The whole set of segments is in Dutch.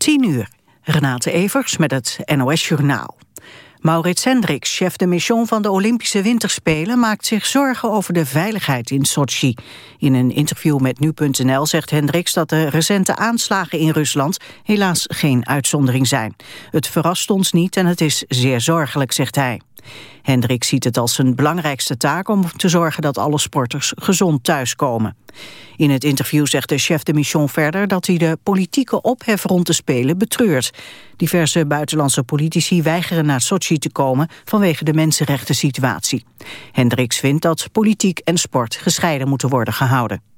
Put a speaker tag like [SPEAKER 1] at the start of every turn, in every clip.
[SPEAKER 1] 10 uur. Renate Evers met het NOS Journaal. Maurits Hendricks, chef de mission van de Olympische Winterspelen... maakt zich zorgen over de veiligheid in Sochi. In een interview met Nu.nl zegt Hendricks dat de recente aanslagen in Rusland... helaas geen uitzondering zijn. Het verrast ons niet en het is zeer zorgelijk, zegt hij. Hendrik ziet het als zijn belangrijkste taak om te zorgen dat alle sporters gezond thuiskomen. In het interview zegt de chef de mission verder dat hij de politieke ophef rond de Spelen betreurt. Diverse buitenlandse politici weigeren naar Sochi te komen vanwege de mensenrechten situatie. Hendricks vindt dat politiek en sport gescheiden moeten worden gehouden.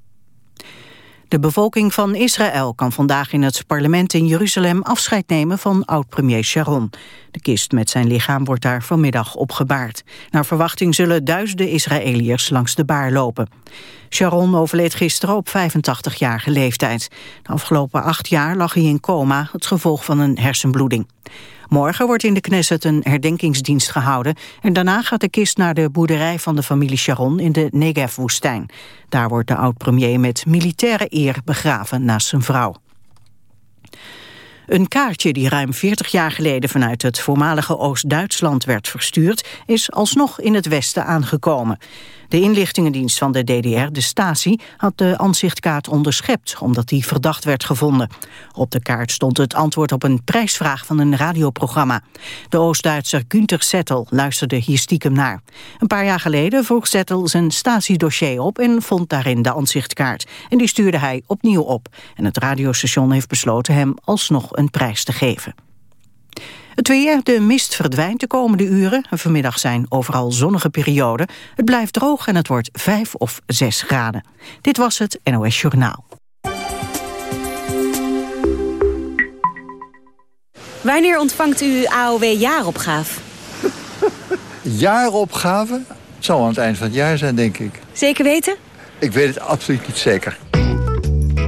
[SPEAKER 1] De bevolking van Israël kan vandaag in het parlement in Jeruzalem afscheid nemen van oud-premier Sharon. De kist met zijn lichaam wordt daar vanmiddag opgebaard. Naar verwachting zullen duizenden Israëliërs langs de baar lopen. Sharon overleed gisteren op 85-jarige leeftijd. De afgelopen acht jaar lag hij in coma, het gevolg van een hersenbloeding. Morgen wordt in de Knesset een herdenkingsdienst gehouden... en daarna gaat de kist naar de boerderij van de familie Sharon in de Negev-woestijn. Daar wordt de oud-premier met militaire eer begraven naast zijn vrouw. Een kaartje die ruim 40 jaar geleden vanuit het voormalige Oost-Duitsland werd verstuurd, is alsnog in het Westen aangekomen. De inlichtingendienst van de DDR, de Stasi, had de ansichtkaart onderschept, omdat die verdacht werd gevonden. Op de kaart stond het antwoord op een prijsvraag van een radioprogramma. De Oost-Duitser Günther Zettel luisterde hier stiekem naar. Een paar jaar geleden vroeg Zettel zijn Stasi-dossier op en vond daarin de ansichtkaart. En die stuurde hij opnieuw op. En het radiostation heeft besloten hem alsnog een prijs te geven. Het weer, de mist verdwijnt de komende uren. Vanmiddag zijn overal zonnige perioden. Het blijft droog en het wordt 5 of 6 graden. Dit was het NOS Journaal.
[SPEAKER 2] Wanneer ontvangt u AOW-jaaropgave?
[SPEAKER 3] Jaaropgave? Het zal aan het eind van het jaar zijn, denk ik.
[SPEAKER 2] Zeker weten?
[SPEAKER 3] Ik weet het absoluut niet zeker.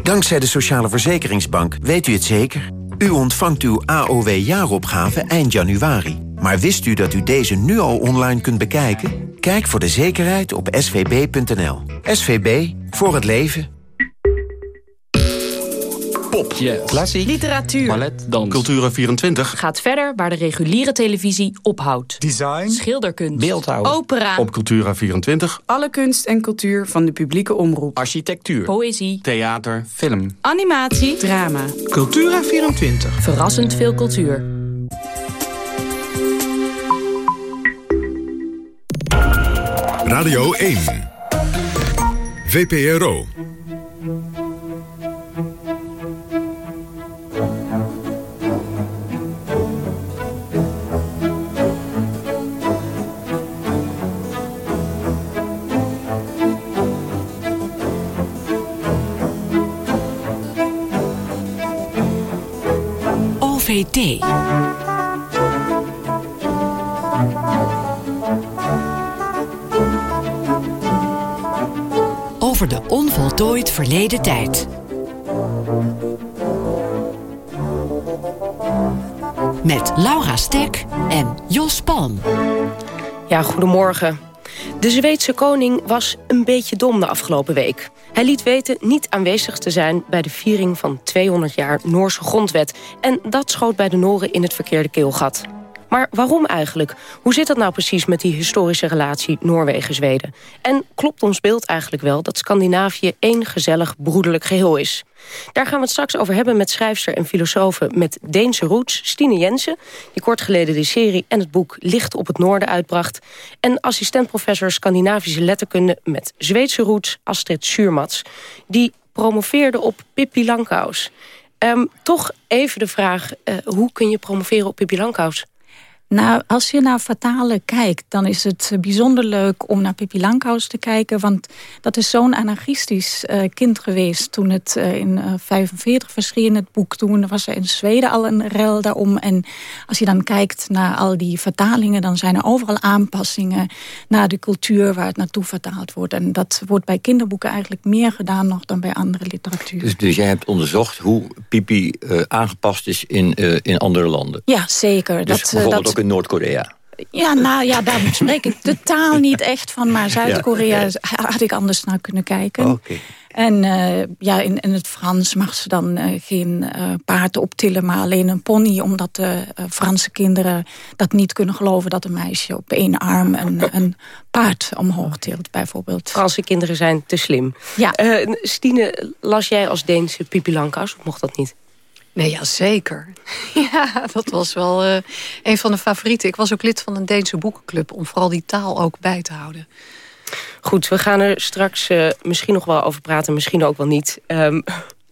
[SPEAKER 4] Dankzij de Sociale Verzekeringsbank weet u het zeker. U ontvangt uw AOW-jaaropgave eind januari. Maar wist u dat u deze nu al online kunt bekijken? Kijk voor de zekerheid op svb.nl. SVB, voor het leven.
[SPEAKER 5] Pop,
[SPEAKER 6] Klassie,
[SPEAKER 2] Literatuur,
[SPEAKER 6] ballet, dans. Cultura24
[SPEAKER 2] gaat verder waar de reguliere televisie ophoudt.
[SPEAKER 5] design,
[SPEAKER 2] Schilderkunst,
[SPEAKER 6] Beeldhouw.
[SPEAKER 2] opera,
[SPEAKER 6] op Cultura24
[SPEAKER 7] Alle kunst en cultuur van de publieke omroep.
[SPEAKER 6] architectuur,
[SPEAKER 2] poëzie,
[SPEAKER 6] theater, film.
[SPEAKER 2] animatie,
[SPEAKER 7] Drama.
[SPEAKER 5] Cultura24.
[SPEAKER 2] verrassend veel cultuur.
[SPEAKER 8] Radio 1. VPRO.
[SPEAKER 9] Over de onvoltooid verleden tijd. Met Laura Stek en Jos Palm.
[SPEAKER 2] Ja, goedemorgen. De Zweedse koning was een beetje dom de afgelopen week. Hij liet weten niet aanwezig te zijn bij de viering van 200 jaar Noorse grondwet. En dat schoot bij de Noren in het verkeerde keelgat. Maar waarom eigenlijk? Hoe zit dat nou precies met die historische relatie Noorwegen-Zweden? En klopt ons beeld eigenlijk wel dat Scandinavië één gezellig broederlijk geheel is? Daar gaan we het straks over hebben met schrijfster en filosofe met Deense roots Stine Jensen, die kort geleden de serie en het boek Licht op het Noorden uitbracht, en assistentprofessor Scandinavische letterkunde met Zweedse roots Astrid Schuurmats, die promoveerde op Pippi Langkous. Ehm, toch even de vraag, eh, hoe kun je promoveren op Pippi Langkous?
[SPEAKER 10] Nou, als je naar vertalen kijkt, dan is het eh, bijzonder leuk om naar Pippi Langkous te kijken. Want dat is zo'n anarchistisch uh, kind geweest toen het uh, in 1945 uh, verscheen, het boek. Toen was er in Zweden al een rel daarom. En als je dan kijkt naar al die vertalingen, dan zijn er overal aanpassingen naar de cultuur waar het naartoe vertaald wordt. En dat wordt bij kinderboeken eigenlijk meer gedaan nog dan bij andere literatuur.
[SPEAKER 11] Dus, dus jij hebt onderzocht hoe Pippi aangepast is in, in andere landen?
[SPEAKER 10] Ja, zeker.
[SPEAKER 11] Dus
[SPEAKER 10] dat,
[SPEAKER 11] bijvoorbeeld
[SPEAKER 10] dat...
[SPEAKER 11] ook in Noord-Korea.
[SPEAKER 10] Ja, nou ja, daar spreek ik de taal niet echt van. Maar Zuid-Korea
[SPEAKER 11] Ja,
[SPEAKER 10] had ik anders naar kunnen kijken.
[SPEAKER 11] Oké.
[SPEAKER 10] En uh, ja, in, in het Frans mag ze dan uh, geen uh, paard optillen, maar alleen een pony. Omdat de Franse kinderen dat niet kunnen geloven dat een meisje op één arm een, een paard omhoog tilt, bijvoorbeeld.
[SPEAKER 2] Franse kinderen zijn te slim.
[SPEAKER 10] Ja.
[SPEAKER 2] Stine, las jij als Deense Pipi Langkous, of mocht dat niet?
[SPEAKER 8] Nee, ja, zeker. ja, dat was wel uh, een van de favorieten. Ik was ook lid van een Deense boekenclub... om vooral die taal ook bij te houden.
[SPEAKER 2] Goed, we gaan er straks uh, misschien nog wel over praten, misschien ook wel niet. Um,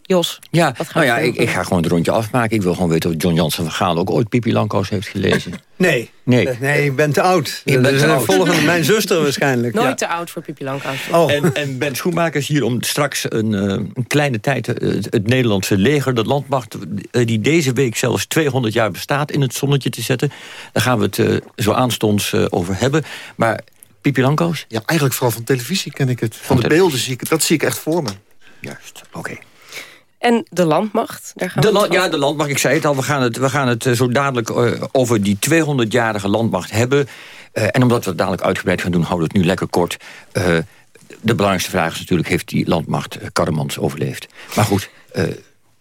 [SPEAKER 2] Jos,
[SPEAKER 11] ja, nou ja, ik, ik, ga gewoon het rondje afmaken. Ik wil gewoon weten of John Jansen van Gaal ook ooit Pipi heeft gelezen.
[SPEAKER 12] Nee.
[SPEAKER 11] Nee.
[SPEAKER 12] Nee, ik ben te oud.
[SPEAKER 11] Ik ben te oud.
[SPEAKER 12] Volgende, mijn zuster waarschijnlijk.
[SPEAKER 2] Nooit
[SPEAKER 12] ja.
[SPEAKER 2] te oud voor Pipi.
[SPEAKER 11] Oh. En, en Ben Schoenmaker is hier om straks een, uh, een kleine tijd... Uh, het Nederlandse leger, de landmacht... Uh, die deze week zelfs 200 jaar bestaat in het zonnetje te zetten. Daar gaan we het zo aanstonds over hebben. Maar Pipi?
[SPEAKER 13] Ja, eigenlijk vooral van televisie ken ik het. Van, van de beelden zie ik het. Dat zie ik echt voor me.
[SPEAKER 11] Juist, oké. Okay.
[SPEAKER 2] En de landmacht? Daar gaan
[SPEAKER 11] de
[SPEAKER 2] we
[SPEAKER 11] land, ja, de landmacht, ik zei het al. We gaan het, we gaan het zo dadelijk uh, over die 200-jarige landmacht hebben. Uh, en omdat we het dadelijk uitgebreid gaan doen, houden we het nu lekker kort. Uh, de belangrijkste vraag is natuurlijk, heeft die landmacht Karremans overleefd? Maar goed,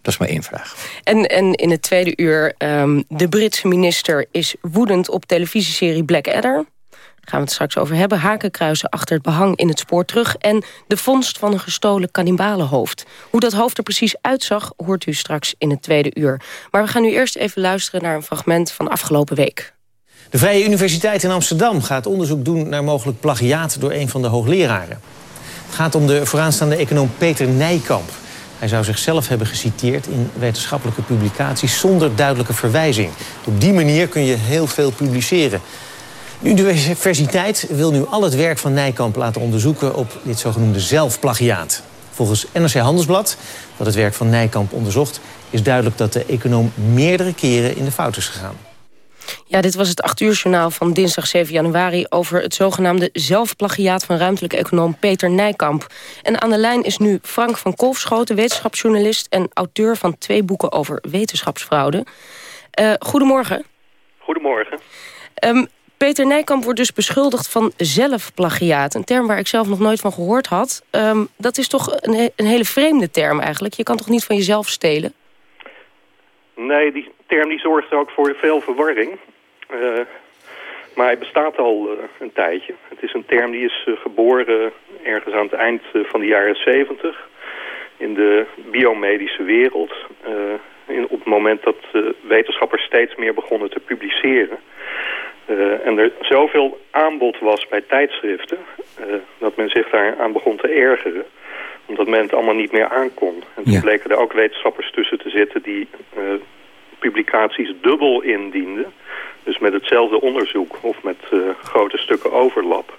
[SPEAKER 11] dat is maar één vraag.
[SPEAKER 2] En, en in het tweede uur, um, de Britse minister is woedend op televisieserie Blackadder gaan we het straks over hebben. Hakenkruisen achter het behang in het spoor terug... en de vondst van een gestolen kannibalenhoofd. Hoe dat hoofd er precies uitzag, hoort u straks in het tweede uur. Maar we gaan nu eerst even luisteren naar een fragment van afgelopen week.
[SPEAKER 14] De Vrije Universiteit in Amsterdam gaat onderzoek doen... naar mogelijk plagiaat door een van de hoogleraren. Het gaat om de vooraanstaande econoom Peter Nijkamp. Hij zou zichzelf hebben geciteerd in wetenschappelijke publicaties... zonder duidelijke verwijzing. Op die manier kun je heel veel publiceren... De universiteit wil nu al het werk van Nijkamp laten onderzoeken op dit zogenoemde zelfplagiaat. Volgens NRC Handelsblad, dat het werk van Nijkamp onderzocht, is duidelijk dat de econoom meerdere keren in de fout is gegaan.
[SPEAKER 2] Ja, dit was het 8 uur journaal van dinsdag 7 januari... over het zogenaamde zelfplagiaat van ruimtelijke econoom Peter Nijkamp. En aan de lijn is nu Frank van Kolfschoten, wetenschapsjournalist... en auteur van twee boeken over wetenschapsfraude. Uh, goedemorgen.
[SPEAKER 15] Goedemorgen.
[SPEAKER 2] Um, Peter Nijkamp wordt dus beschuldigd van zelfplagiaat. Een term waar ik zelf nog nooit van gehoord had. Um, dat is toch een, een, hele vreemde term eigenlijk. Je kan toch niet van jezelf stelen?
[SPEAKER 15] Nee, die term die zorgt ook voor veel verwarring. Uh, maar hij bestaat al uh, een tijdje. Het is een term die is uh, geboren ergens aan het eind van de jaren 70 in de biomedische wereld. In, op het moment dat wetenschappers steeds meer begonnen te publiceren... Uh, en er zoveel aanbod was bij tijdschriften... Uh, dat men zich daar aan begon te ergeren. Omdat men het allemaal niet meer aankon. En toen
[SPEAKER 11] Ja.
[SPEAKER 15] bleken er ook wetenschappers tussen te zitten... die uh, publicaties dubbel indienden. Dus met hetzelfde onderzoek of met grote stukken overlap.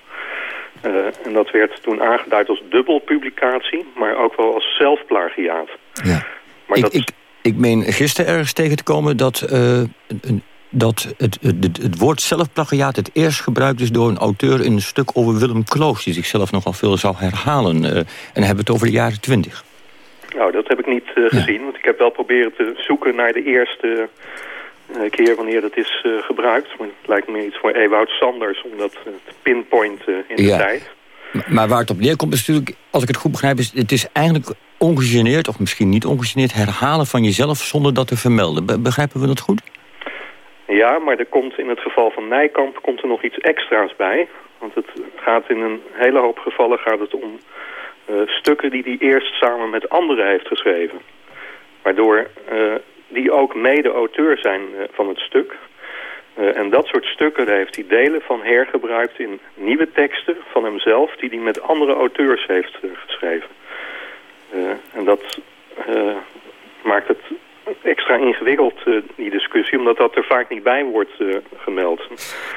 [SPEAKER 15] en dat werd toen aangeduid als dubbelpublicatie... maar ook wel als zelfplagiaat.
[SPEAKER 11] Ja.
[SPEAKER 15] Maar
[SPEAKER 11] ik,
[SPEAKER 15] dat...
[SPEAKER 11] ik, ik meen gisteren ergens tegen te komen dat... een, dat het, het, het, woord zelfplagiaat het eerst gebruikt is door een auteur in een stuk over Willem Kloos... die zichzelf nogal veel zou herhalen. Uh, en hebben we het over de jaren twintig.
[SPEAKER 15] Nou, dat heb ik niet uh, gezien. Ja. Want ik heb wel proberen te zoeken naar de eerste uh, keer wanneer dat is gebruikt. Maar het lijkt me iets voor Ewout Sanders om dat te pinpointen in de
[SPEAKER 11] ja.
[SPEAKER 15] tijd.
[SPEAKER 11] Maar, maar waar het op neerkomt is natuurlijk, als ik het goed begrijp... is het is eigenlijk ongegeneerd, of misschien niet ongegeneerd... herhalen van jezelf zonder dat te vermelden. Be begrijpen we dat goed?
[SPEAKER 15] Ja, maar er komt in het geval van Nijkamp komt er nog iets extra's bij. Want het gaat in een hele hoop gevallen gaat het om uh, stukken die hij eerst samen met anderen heeft geschreven. Waardoor uh, die ook mede-auteur zijn uh, van het stuk. en dat soort stukken heeft hij delen van hergebruikt in nieuwe teksten van hemzelf... die hij met andere auteurs heeft geschreven. en dat maakt het extra ingewikkeld, uh, die discussie, omdat dat er vaak niet bij wordt uh, gemeld.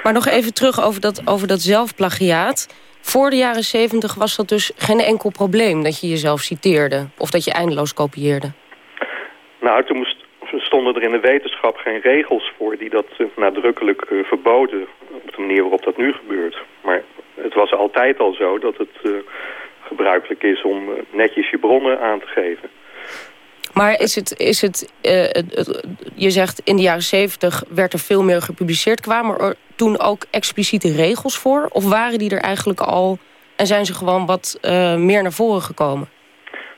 [SPEAKER 2] Maar nog even terug over dat, over dat zelfplagiaat. Voor de jaren zeventig was dat dus geen enkel probleem dat je jezelf citeerde... of dat je eindeloos kopieerde?
[SPEAKER 15] Nou, toen moest, stonden er in de wetenschap geen regels voor... die dat uh, nadrukkelijk verboden op de manier waarop dat nu gebeurt. Maar het was altijd al zo dat het gebruikelijk is om netjes je bronnen aan te geven.
[SPEAKER 2] Maar is het, is het uh, je zegt in de jaren zeventig werd er veel meer gepubliceerd. Kwamen er toen ook expliciete regels voor? Of waren die er eigenlijk al en zijn ze gewoon wat uh, meer naar voren gekomen?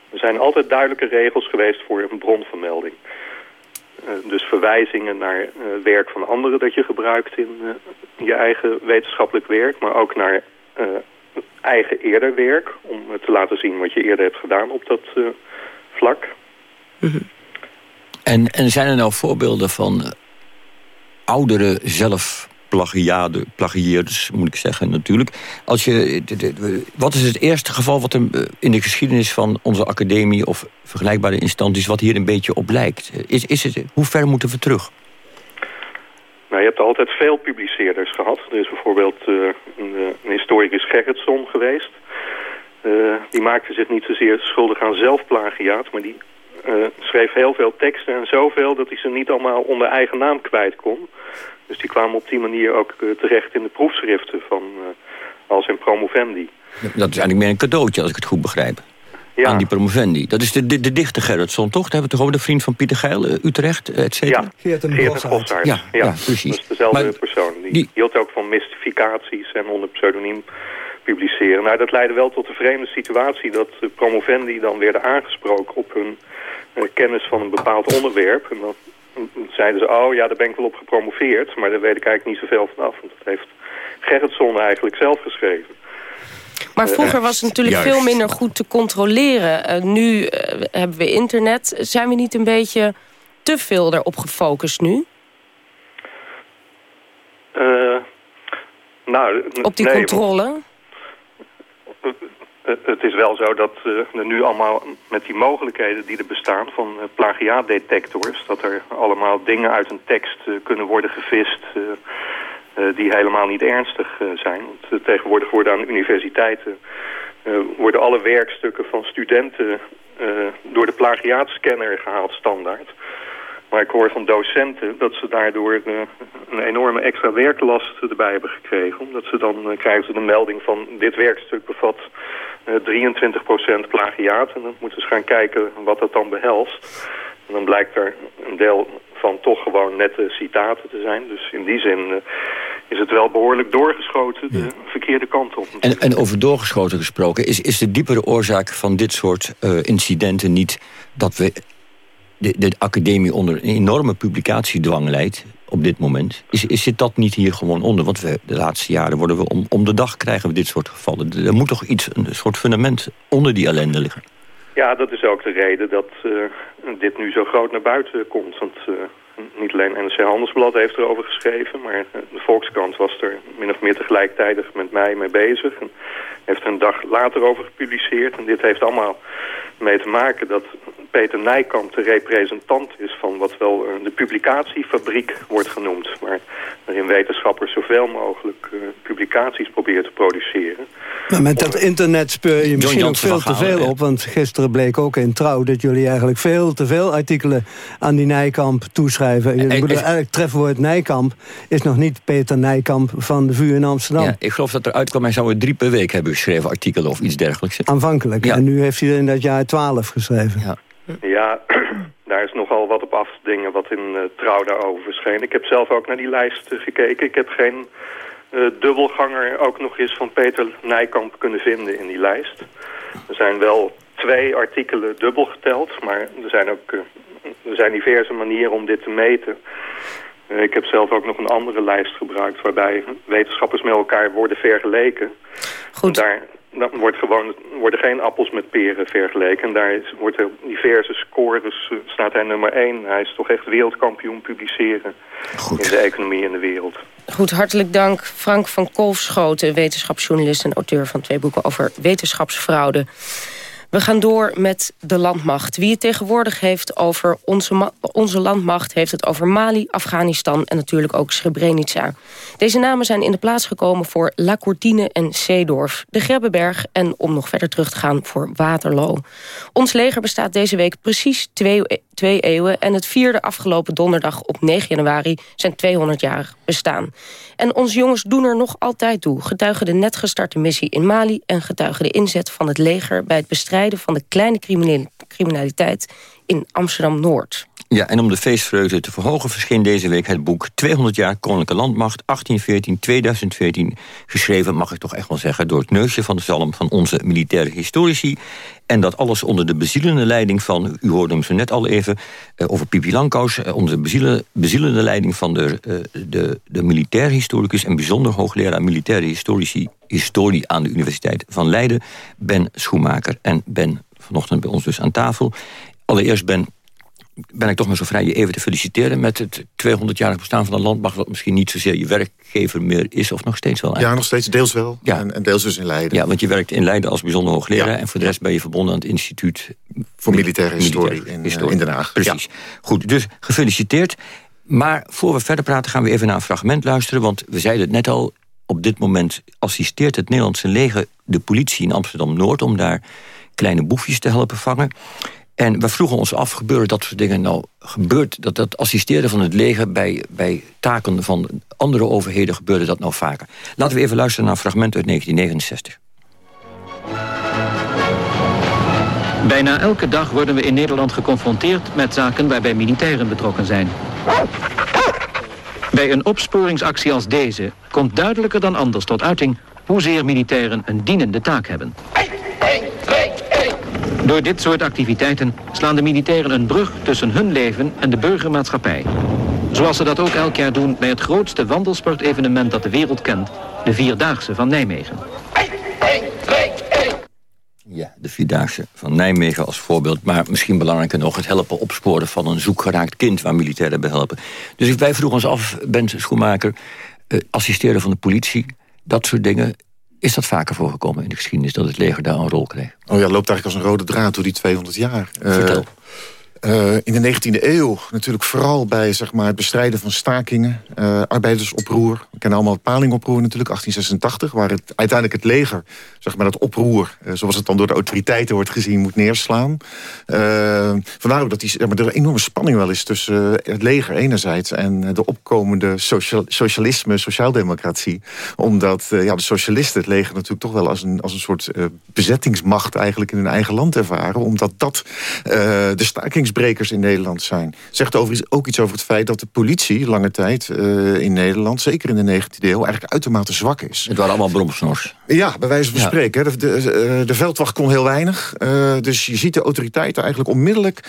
[SPEAKER 15] Er zijn altijd duidelijke regels geweest voor een bronvermelding. Uh, dus verwijzingen naar werk van anderen dat je gebruikt in je eigen wetenschappelijk werk, maar ook naar eigen eerder werk, om te laten zien wat je eerder hebt gedaan op dat vlak.
[SPEAKER 11] En, zijn er nou voorbeelden van oudere zelf plagiade, plagieerders, moet ik zeggen natuurlijk. Als je, wat is het eerste geval wat er in de geschiedenis van onze academie... of vergelijkbare instanties, wat hier een beetje op lijkt? Is, is het, hoe ver moeten we terug?
[SPEAKER 15] Nou, je hebt altijd veel publiceerders gehad. Er is bijvoorbeeld een, een, historicus Gerritsson geweest. Die maakte zich niet zozeer schuldig aan zelfplagiaat... maar die uh, schreef heel veel teksten en zoveel dat hij ze niet allemaal onder eigen naam kwijt kon. Dus die kwamen op die manier ook uh, terecht in de proefschriften van uh, als in promovendi.
[SPEAKER 11] Dat is eigenlijk meer een cadeautje, als ik het goed begrijp. Ja. Aan die promovendi. Dat is de, de, de dichter Gerritson, toch? Daar hebben we toch over de vriend van Pieter Geil, Utrecht, et cetera?
[SPEAKER 15] Ja, Geert en Geert Ja, ja, ja, precies. Dat is dezelfde maar, persoon. Die, die, hield ook van mystificaties en onder pseudoniem publiceren. Nou, dat leidde wel tot de vreemde situatie dat de promovendi dan werden aangesproken op hun uh, kennis van een bepaald onderwerp. En dan zeiden ze, oh ja, daar ben ik wel op gepromoveerd. Maar daar weet ik eigenlijk niet zoveel vanaf. Want dat heeft Gerritson eigenlijk zelf geschreven.
[SPEAKER 2] Maar vroeger was het natuurlijk veel minder goed te controleren. Uh, nu uh, hebben we internet. Zijn we niet een beetje te veel erop gefocust nu?
[SPEAKER 15] Uh, nou,
[SPEAKER 2] op die
[SPEAKER 15] nee,
[SPEAKER 2] controle?
[SPEAKER 15] Het is wel zo dat uh, er nu allemaal met die mogelijkheden die er bestaan van uh, plagiaatdetectors... dat er allemaal dingen uit een tekst kunnen worden gevist die helemaal niet ernstig zijn. Want, tegenwoordig worden aan universiteiten worden alle werkstukken van studenten door de plagiaatscanner gehaald standaard. Maar ik hoor van docenten dat ze daardoor een enorme extra werklast erbij hebben gekregen. Omdat ze dan krijgen ze de melding van dit werkstuk bevat 23% plagiaat. En dan moeten ze gaan kijken wat dat dan behelst. En dan blijkt er een deel van toch gewoon nette citaten te zijn. Dus in die zin uh, is het wel behoorlijk doorgeschoten de verkeerde kant op.
[SPEAKER 11] En, en, over doorgeschoten gesproken, is, is de diepere oorzaak van dit soort uh, incidenten niet dat we de, de academie onder een enorme publicatiedwang leidt op dit moment. Is, is zit dat niet hier gewoon onder? Want we, de laatste jaren worden we om, om de dag krijgen we dit soort gevallen. Er moet toch iets, een soort fundament onder die ellende liggen?
[SPEAKER 15] Ja, dat is ook de reden dat uh, dit nu zo groot naar buiten komt. Want uh, niet alleen NRC Handelsblad heeft erover geschreven... maar de Volkskrant was er min of meer tegelijkertijd met mij mee bezig. En heeft er een dag later over gepubliceerd. En dit heeft allemaal mee te maken dat Peter Nijkamp de representant is van wat wel uh, de publicatiefabriek wordt genoemd. Waar, waarin wetenschappers zoveel mogelijk uh, publicaties proberen te produceren.
[SPEAKER 12] Maar met dat internet speur je misschien ook veel te veel op. Want gisteren bleek ook in Trouw dat jullie eigenlijk veel te veel artikelen aan die Nijkamp toeschrijven. Je moet eigenlijk trefwoord Nijkamp is nog niet Peter Nijkamp van de VU in Amsterdam.
[SPEAKER 11] Ja, ik geloof dat er uitkwam, hij zou er drie per week hebben geschreven artikelen of iets dergelijks.
[SPEAKER 12] Aanvankelijk. Ja. En nu heeft hij er in dat jaar twaalf geschreven.
[SPEAKER 15] Ja. Ja, daar is nogal wat op af te dingen wat in uh, Trouw daarover verscheen. Ik heb zelf ook naar die lijst uh, gekeken. Ik heb geen dubbelganger ook nog eens van Peter Nijkamp kunnen vinden in die lijst. Er zijn wel twee artikelen dubbel geteld, maar er zijn ook er zijn diverse manieren om dit te meten. ik heb zelf ook nog een andere lijst gebruikt waarbij wetenschappers met elkaar worden vergeleken.
[SPEAKER 2] Goed.
[SPEAKER 15] Daar, dan wordt gewoon, worden geen appels met peren vergeleken. En daar is, wordt er diverse scores, uh, staat hij nummer 1. Hij is toch echt wereldkampioen publiceren Goed. in de economie en de wereld.
[SPEAKER 2] Goed, hartelijk dank Frank van Kolfschoten, wetenschapsjournalist en auteur van twee boeken over wetenschapsfraude. We gaan door met de landmacht. Wie het tegenwoordig heeft over onze, onze landmacht... heeft het over Mali, Afghanistan en natuurlijk ook Srebrenica. Deze namen zijn in de plaats gekomen voor La Courtine en Zeedorf... de Grebbeberg en, om nog verder terug te gaan, voor Waterloo. Ons leger bestaat deze week precies twee, twee eeuwen... en het vierde afgelopen donderdag op 9 januari zijn 200-jarig bestaan. En onze jongens doen er nog altijd toe. Getuigen de net gestarte missie in Mali... en getuigen de inzet van het leger bij het bestrijden van de kleine criminaliteit in Amsterdam-Noord.
[SPEAKER 11] Ja, en om de feestvreugde te verhogen verscheen deze week het boek 200 jaar Koninklijke Landmacht 1814-2014. Geschreven, mag ik toch echt wel zeggen, door het neusje van de zalm van onze militaire historici. En dat alles onder de bezielende leiding van, u hoorde hem zo net al even, uh, over Pipi Langkous, uh, onder de bezielende, bezielende leiding van de, uh, de, de militair historicus en bijzonder hoogleraar militaire historici, historie aan de Universiteit van Leiden, Ben Schoenmaker. En Ben vanochtend bij ons dus aan tafel. Allereerst Ben, ben ik toch maar zo vrij je even te feliciteren... met het 200-jarig bestaan van de landmacht... wat misschien niet zozeer je werkgever meer is, of nog steeds wel?
[SPEAKER 13] Eigenlijk. Ja, nog steeds deels wel. Ja. En, en, deels dus in Leiden.
[SPEAKER 11] Ja, want je werkt in Leiden als bijzonder hoogleraar... en voor de rest ben je verbonden aan het instituut...
[SPEAKER 13] Voor militaire historie, in, historie. in Den Haag.
[SPEAKER 11] Precies. Goed, dus gefeliciteerd. Maar voor we verder praten gaan we even naar een fragment luisteren... want we zeiden het net al, op dit moment assisteert het Nederlandse leger... de politie in Amsterdam-Noord om daar kleine boefjes te helpen vangen... En we vroegen ons af, gebeuren dat soort dingen nou? Gebeurt dat, dat assisteren van het leger bij, bij taken van andere overheden... gebeurde dat nou vaker? Laten we even luisteren naar een fragment uit 1969.
[SPEAKER 16] Bijna elke dag worden we in Nederland geconfronteerd met zaken waarbij militairen betrokken zijn. Bij een opsporingsactie als deze komt duidelijker dan anders tot uiting hoezeer militairen een dienende taak hebben. Door dit soort activiteiten slaan de militairen een brug tussen hun leven en de burgermaatschappij. Zoals ze dat ook elk jaar doen bij het grootste wandelsportevenement dat de wereld kent, de Vierdaagse van Nijmegen.
[SPEAKER 11] Ja, de Vierdaagse van Nijmegen als voorbeeld. Maar misschien belangrijker nog het helpen opsporen van een zoekgeraakt kind... waar militairen bij helpen. Dus wij vroegen ons af, Bent Schoenmaker, eh, assisteren van de politie... dat soort dingen, is dat vaker voorgekomen in de geschiedenis... dat het leger daar een rol kreeg?
[SPEAKER 13] Oh ja, loopt eigenlijk als een rode draad door die 200 jaar.
[SPEAKER 11] Vertel. Uh,
[SPEAKER 13] in de 19e eeuw natuurlijk vooral bij zeg maar, het bestrijden van stakingen, uh, arbeidersoproer. We kennen allemaal het palingoproer natuurlijk, 1886, waar het, uiteindelijk het leger zeg maar, dat oproer, uh, zoals het dan door de autoriteiten wordt gezien, moet neerslaan. vandaar ook dat die, maar, er een enorme spanning wel is tussen het leger enerzijds en de opkomende social, socialisme, sociaaldemocratie. Omdat ja, de socialisten het leger natuurlijk toch wel als een, als een soort bezettingsmacht eigenlijk in hun eigen land ervaren. Omdat dat de stakings brekers in Nederland zijn. Zegt overigens ook iets over het feit dat de politie lange tijd uh, in Nederland, zeker in de 19e eeuw, eigenlijk uitermate zwak is.
[SPEAKER 11] Het waren allemaal bromsnors.
[SPEAKER 13] Ja, bij wijze van ja. spreken. De, de, de, veldwacht kon heel weinig. Uh, dus je ziet de autoriteiten eigenlijk onmiddellijk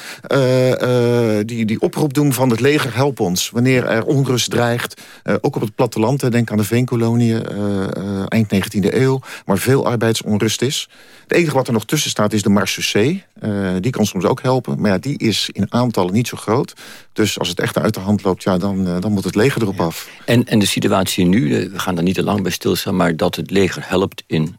[SPEAKER 13] die, die oproep doen van het leger help ons. Wanneer er onrust dreigt. ook op het platteland, denk aan de veenkoloniën, eind 19e eeuw. Waar veel arbeidsonrust is. Het enige wat er nog tussen staat is de marechaussee. die kan soms ook helpen. Maar ja, die is in aantallen niet zo groot. Dus als het echt uit de hand loopt, ja, dan, uh, dan moet het leger erop af.
[SPEAKER 11] En, en de situatie nu, we gaan daar niet te lang bij stilstaan... maar dat het leger helpt in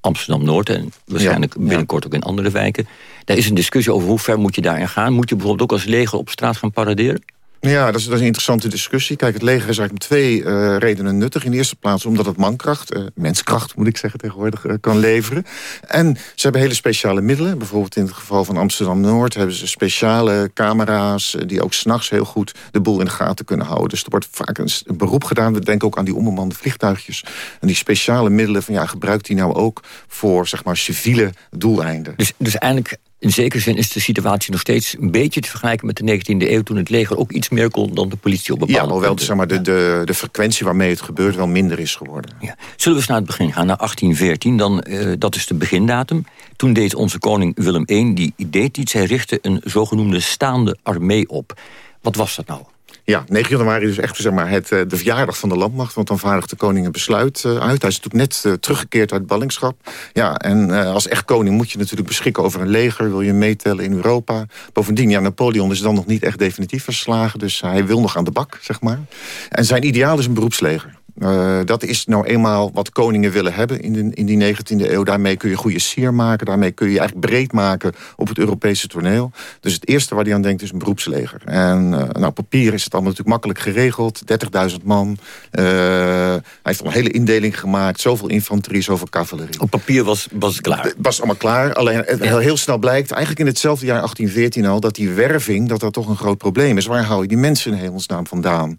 [SPEAKER 11] Amsterdam-Noord... en waarschijnlijk ja, binnenkort ook in andere wijken. Daar is een discussie over hoe ver moet je daarin gaan. Moet je bijvoorbeeld ook als leger op straat gaan paraderen?
[SPEAKER 13] Ja, dat is, een interessante discussie. Kijk, het leger is eigenlijk om twee uh, redenen nuttig. In de eerste plaats omdat het mankracht, uh, menskracht moet ik zeggen tegenwoordig, uh, kan leveren. En ze hebben hele speciale middelen. Bijvoorbeeld in het geval van Amsterdam-Noord hebben ze speciale camera's... die ook s'nachts heel goed de boel in de gaten kunnen houden. Dus er wordt vaak een, een beroep gedaan. We denken ook aan die onbemande vliegtuigjes. En die speciale middelen, van ja, gebruikt die nou ook voor zeg maar civiele doeleinden.
[SPEAKER 11] Dus, dus eigenlijk in zekere zin is de situatie nog steeds een beetje te vergelijken met de 19e eeuw... toen het leger ook iets meer kon dan de politie op bepaalde
[SPEAKER 13] Ja, hoewel zeg maar, de, de, de frequentie waarmee het gebeurt wel minder is geworden. Ja.
[SPEAKER 11] Zullen we eens naar het begin gaan, naar 1814? Dan, uh, dat is de begindatum. Toen deed onze koning Willem I, die deed iets. Hij richtte een zogenoemde staande armee op. Wat was dat nou?
[SPEAKER 13] Ja, 9 januari is echt zeg maar, het, de verjaardag van de landmacht. Want dan vaardigt de koning een besluit uit. Hij is natuurlijk net uh, teruggekeerd uit ballingschap. Ja, en als echt koning moet je natuurlijk beschikken over een leger. Wil je meetellen in Europa. Bovendien, ja, Napoleon is dan nog niet echt definitief verslagen. Dus hij wil nog aan de bak, zeg maar. En zijn ideaal is een beroepsleger. Uh, dat is nou eenmaal wat koningen willen hebben in, de, in die 19e eeuw. Daarmee kun je goede sier maken. Daarmee kun je eigenlijk breed maken op het Europese toneel. Dus het eerste waar hij aan denkt is een beroepsleger. En uh, nou, papier is het allemaal natuurlijk makkelijk geregeld. 30.000 man. Uh, hij heeft al een hele indeling gemaakt. Zoveel infanterie, zoveel cavalerie.
[SPEAKER 11] Op papier was, was het klaar? Het
[SPEAKER 13] was allemaal klaar. Alleen heel, heel snel blijkt, eigenlijk in hetzelfde jaar 1814 al... dat die werving, dat dat toch een groot probleem is. Waar hou je die mensen in hemelsnaam vandaan?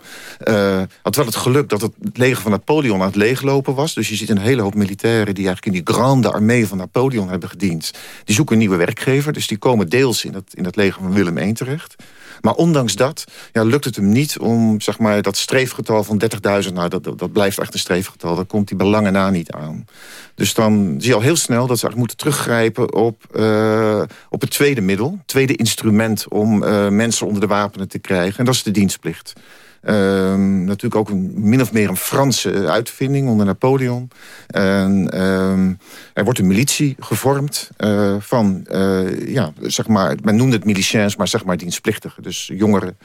[SPEAKER 13] had wel het geluk dat het leger van Napoleon aan het leeglopen was. Dus je ziet een hele hoop militairen... die eigenlijk in die grande armee van Napoleon hebben gediend. Die zoeken een nieuwe werkgever. Dus die komen deels in het, in het leger van Willem I terecht. Maar ondanks dat ja, lukt het hem niet om zeg maar, dat streefgetal van 30.000... nou, dat, dat, blijft echt een streefgetal. Daar komt hij belangen na niet aan. Dus dan zie je al heel snel dat ze eigenlijk moeten teruggrijpen op, uh, op het tweede middel. tweede instrument om uh, mensen onder de wapenen te krijgen. En dat is de dienstplicht. Um, natuurlijk ook een, min of meer een Franse uitvinding onder Napoleon. En, um, er wordt een militie gevormd uh, van, uh, ja, zeg maar, men noemde het miliciens, maar zeg maar dienstplichtigen. Dus jongeren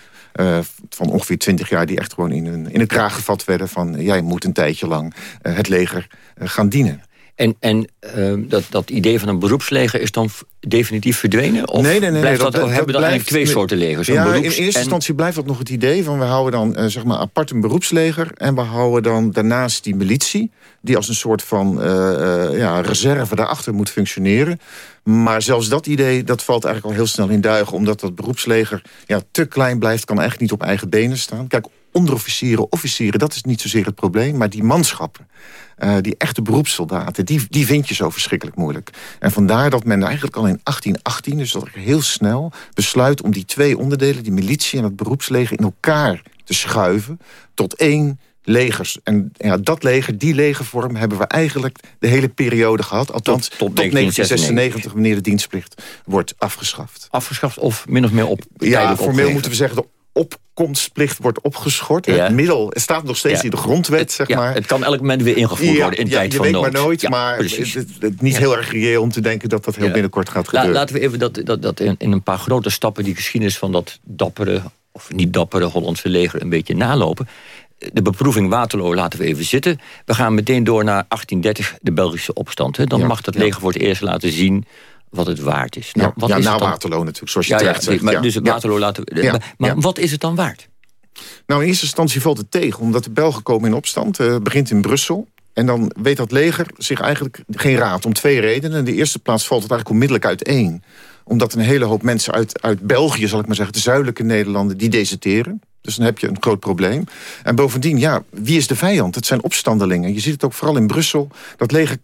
[SPEAKER 13] van ongeveer 20 jaar die echt gewoon in, een, in het kraag gevat werden van... jij moet een tijdje lang het leger gaan dienen.
[SPEAKER 11] En, en uh, dat, dat idee van een beroepsleger is dan definitief verdwenen? Of
[SPEAKER 13] nee, nee, nee.
[SPEAKER 11] Blijft
[SPEAKER 13] dat,
[SPEAKER 11] dat, hebben we dan eigenlijk twee soorten legers?
[SPEAKER 13] Ja, in eerste en... instantie blijft dat nog het idee van... we houden dan uh, zeg maar apart een beroepsleger... en we houden dan daarnaast die militie... die als een soort van uh, ja, reserve daarachter moet functioneren. Maar zelfs dat idee dat valt eigenlijk al heel snel in duigen... omdat dat beroepsleger ja, te klein blijft... kan eigenlijk niet op eigen benen staan. Kijk, onderofficieren, officieren, dat is niet zozeer het probleem... maar die manschappen, uh, die echte beroepssoldaten... Die, die vind je zo verschrikkelijk moeilijk. En vandaar dat men eigenlijk al in 1818, dus dat heel snel... besluit om die twee onderdelen, die militie en het beroepsleger... in elkaar te schuiven tot één legers. En ja, dat leger, die legervorm, hebben we eigenlijk de hele periode gehad. Althans, tot, tot, 1996, wanneer de dienstplicht wordt afgeschaft.
[SPEAKER 11] Afgeschaft of min of meer op
[SPEAKER 13] Ja, formeel moeten we zeggen... opkomstplicht wordt opgeschort. Ja. Het middel het staat nog steeds ja. in de grondwet, het, zeg maar.
[SPEAKER 11] Het kan elk moment weer ingevoerd worden in tijd van
[SPEAKER 13] nood.
[SPEAKER 11] Je
[SPEAKER 13] weet maar nooit, maar het, het, niet heel erg reëel om te denken... dat dat heel binnenkort gaat gebeuren.
[SPEAKER 11] La, laten we even dat, dat, dat in, in een paar grote stappen... die geschiedenis van dat dappere, of niet dappere Hollandse leger... een beetje nalopen de beproeving Waterloo laten we even zitten. We gaan meteen door naar 1830, de Belgische opstand. Hè. Dan ja, mag het leger voor het eerst laten zien wat het waard is.
[SPEAKER 13] Nou, ja, wat ja, is na Waterloo natuurlijk, zoals je ja, terecht zegt.
[SPEAKER 11] Maar, dus Waterloo laten we... Maar wat is het dan waard?
[SPEAKER 13] Nou, in eerste instantie valt het tegen, omdat de Belgen komen in opstand. Uh, begint in Brussel. En dan weet dat leger zich eigenlijk geen raad om twee redenen. In de eerste plaats valt het eigenlijk onmiddellijk uiteen. Omdat een hele hoop mensen uit, uit België, zal ik maar zeggen... de zuidelijke Nederlanden, die deserteren. Dus dan heb je een groot probleem. En bovendien, ja, wie is de vijand? Het zijn opstandelingen. Je ziet het ook vooral in Brussel. Dat leger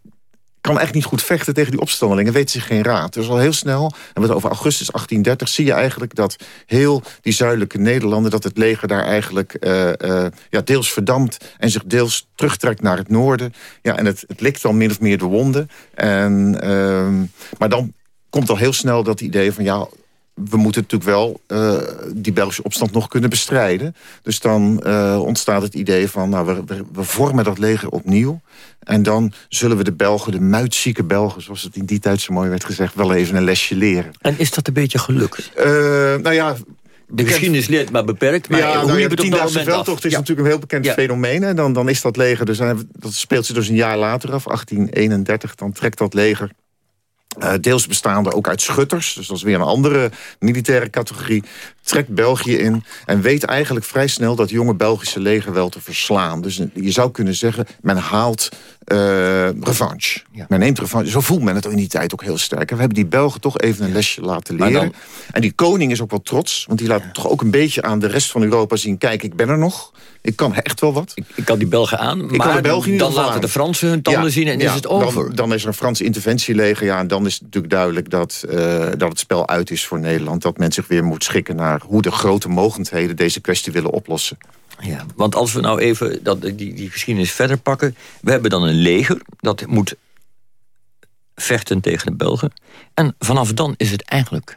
[SPEAKER 13] kan echt niet goed vechten tegen die opstandelingen. Weet zich geen raad. Dus al heel snel, en wat over augustus 1830... zie je eigenlijk dat heel die zuidelijke Nederlanden... dat het leger daar eigenlijk uh, uh, ja, deels verdampt... en zich deels terugtrekt naar het noorden. Ja, en het, het likt dan min of meer de wonden. En, uh, maar dan komt al heel snel dat idee van... ja, we moeten natuurlijk wel uh, die Belgische opstand nog kunnen bestrijden. Dus dan uh, ontstaat het idee van, nou, we, we, vormen dat leger opnieuw. En dan zullen we de Belgen, de muitzieke Belgen... zoals het in die tijd zo mooi werd gezegd, wel even een lesje leren.
[SPEAKER 11] En is dat een beetje gelukt?
[SPEAKER 13] Uh, nou ja...
[SPEAKER 11] De geschiedenis leert maar beperkt. Maar
[SPEAKER 13] ja,
[SPEAKER 11] hoe
[SPEAKER 13] nou,
[SPEAKER 11] je het op dat
[SPEAKER 13] veldtocht is ja. natuurlijk een heel bekend ja. fenomeen. En dan, dan is dat leger, dus, dat speelt zich dus een jaar later af, 1831. Dan trekt dat leger uh, deels bestaande ook uit schutters. Dus dat is weer een andere militaire categorie. Trekt België in en weet eigenlijk vrij snel... dat jonge Belgische leger wel te verslaan. Dus je zou kunnen zeggen, men haalt uh, revanche. Ja. Men neemt revanche. Zo voelt men het in die tijd ook heel sterk. We hebben die Belgen toch even een lesje laten leren. Dan... En die koning is ook wel trots. Want die laat ja. toch ook een beetje aan de rest van Europa zien... kijk, ik ben er nog. Ik kan echt wel wat.
[SPEAKER 11] Ik, ik kan die Belgen aan,
[SPEAKER 13] ik maar
[SPEAKER 11] dan laten aan. de Fransen hun tanden
[SPEAKER 13] ja,
[SPEAKER 11] zien en is het over.
[SPEAKER 13] Dan, dan, is er een Franse interventieleger. Ja, en dan is het natuurlijk duidelijk dat, uh, dat het spel uit is voor Nederland. Dat men zich weer moet schikken naar hoe de grote mogendheden... deze kwestie willen oplossen.
[SPEAKER 11] Ja, want als we nou even dat, die, die geschiedenis verder pakken... we hebben dan een leger dat moet vechten tegen de Belgen. En vanaf dan is het eigenlijk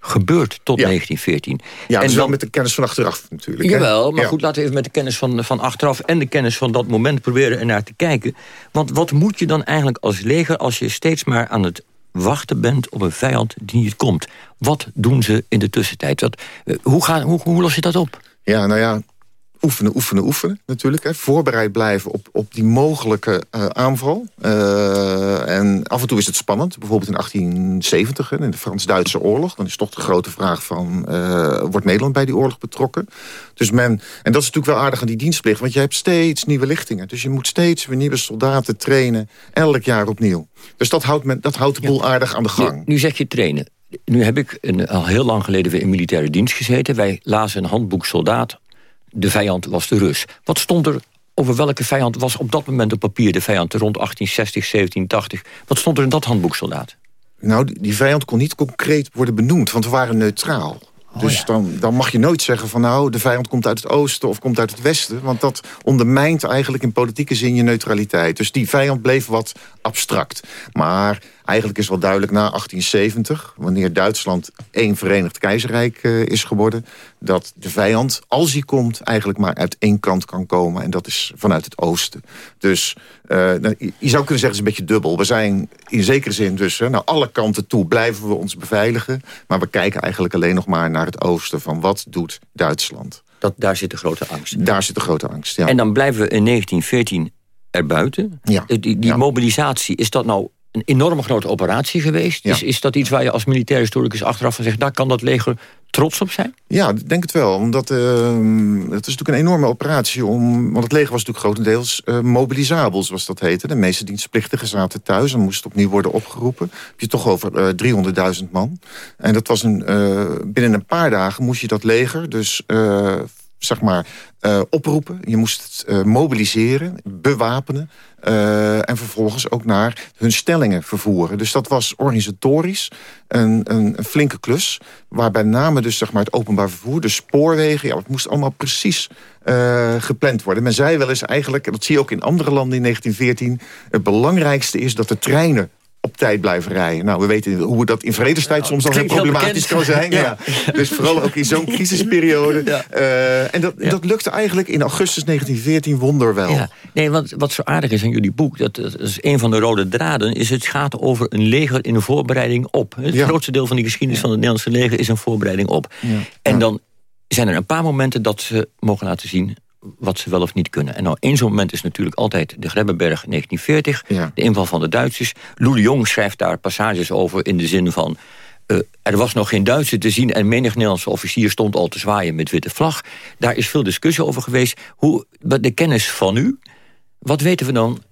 [SPEAKER 11] gebeurd tot ja. 1914.
[SPEAKER 13] Ja, en dus wel met de kennis van achteraf natuurlijk.
[SPEAKER 11] Jawel, maar ja. goed, laten we even met de kennis van, van achteraf... en de kennis van dat moment proberen ernaar te kijken. Want wat moet je dan eigenlijk als leger... als je steeds maar aan het wachten bent op een vijand die niet komt? Wat doen ze in de tussentijd? Wat, uh, hoe, gaan, hoe, hoe los je dat op?
[SPEAKER 13] Ja, nou ja, oefenen, oefenen, oefenen natuurlijk. Hè. Voorbereid blijven op, op die mogelijke uh, aanval. Uh, en af en toe is het spannend. Bijvoorbeeld in 1870, in de Frans-Duitse oorlog. Dan is toch de grote vraag van... Uh, wordt Nederland bij die oorlog betrokken? Dus men, en dat is natuurlijk wel aardig aan die dienstplicht. Want je hebt steeds nieuwe lichtingen. Dus je moet steeds weer nieuwe soldaten trainen. Elk jaar opnieuw. Dus dat houdt, men, dat houdt de boel ja. aardig aan de gang.
[SPEAKER 11] Nu, nu zeg je trainen. Nu heb ik een, al heel lang geleden weer in militaire dienst gezeten. Wij lazen een handboek soldaat de vijand was de Rus. Wat stond er over welke vijand was op dat moment op papier de vijand rond 1860, 1780? Wat stond er in dat handboek, soldaat?
[SPEAKER 13] Nou, die, vijand kon niet concreet worden benoemd, want we waren neutraal.
[SPEAKER 11] Oh,
[SPEAKER 13] dus dan, dan mag je nooit zeggen van nou, de vijand komt uit het oosten of komt uit het westen. Want dat ondermijnt eigenlijk in politieke zin je neutraliteit. Dus die vijand bleef wat abstract. Maar eigenlijk is wel duidelijk na 1870, wanneer Duitsland één verenigd keizerrijk uh, is geworden, dat de vijand, als hij komt, eigenlijk maar uit één kant kan komen. En dat is vanuit het oosten. Dus uh, je zou kunnen zeggen, het is een beetje dubbel. We zijn in zekere zin dus naar alle kanten toe blijven we ons beveiligen. Maar we kijken eigenlijk alleen nog maar naar het oosten van wat doet Duitsland.
[SPEAKER 11] Dat, daar zit de grote angst.
[SPEAKER 13] Daar zit de grote angst, ja.
[SPEAKER 11] En dan blijven we in 1914 erbuiten.
[SPEAKER 13] Ja.
[SPEAKER 11] Die, die
[SPEAKER 13] Ja.
[SPEAKER 11] mobilisatie, is dat nou een enorme grote operatie geweest?
[SPEAKER 13] Ja.
[SPEAKER 11] Is, is dat iets waar je als militair historicus achteraf van zegt... daar kan dat leger trots op zijn?
[SPEAKER 13] Ja, ik denk het wel. Omdat uh, het is natuurlijk een enorme operatie. Om, want het leger was natuurlijk grotendeels uh, mobilisabel, zoals dat heette. De meeste dienstplichtigen zaten thuis en moesten opnieuw worden opgeroepen. Heb je toch over uh, 300.000 man. En dat was een, uh, binnen een paar dagen moest je dat leger dus zeg maar, uh, oproepen. Je moest uh, mobiliseren, bewapenen. Uh, en vervolgens ook naar hun stellingen vervoeren. Dus dat was organisatorisch een, een, flinke klus. Waarbij name dus zeg maar, het openbaar vervoer, de spoorwegen... Ja, het moest allemaal precies gepland worden. Men zei wel eens eigenlijk, en dat zie je ook in andere landen in 1914... het belangrijkste is dat de treinen op tijd blijven rijden. Nou, we weten hoe dat in vredestijd nou, soms al heel problematisch kan zijn. ja. Ja. Dus vooral ook in zo'n crisisperiode. Ja. Uh, en dat, ja. dat lukte eigenlijk in augustus 1914 wonderwel. Ja.
[SPEAKER 11] Nee, want wat zo aardig is aan jullie boek... Dat, dat is een van de rode draden... is het gaat over een leger in een voorbereiding op. Het grootste deel van die geschiedenis van het Nederlandse leger... is een voorbereiding op. En dan zijn er een paar momenten dat ze mogen laten zien wat ze wel of niet kunnen. En nou, één zo'n moment is natuurlijk altijd de Grebbeberg 1940...
[SPEAKER 13] Ja.
[SPEAKER 11] de inval van de Duitsers. Lou de Jong schrijft daar passages over in de zin van... Uh, er was nog geen Duitser te zien en menig Nederlandse officier stond al te zwaaien met witte vlag. Daar is veel discussie over geweest. Hoe, de kennis van u, wat weten we dan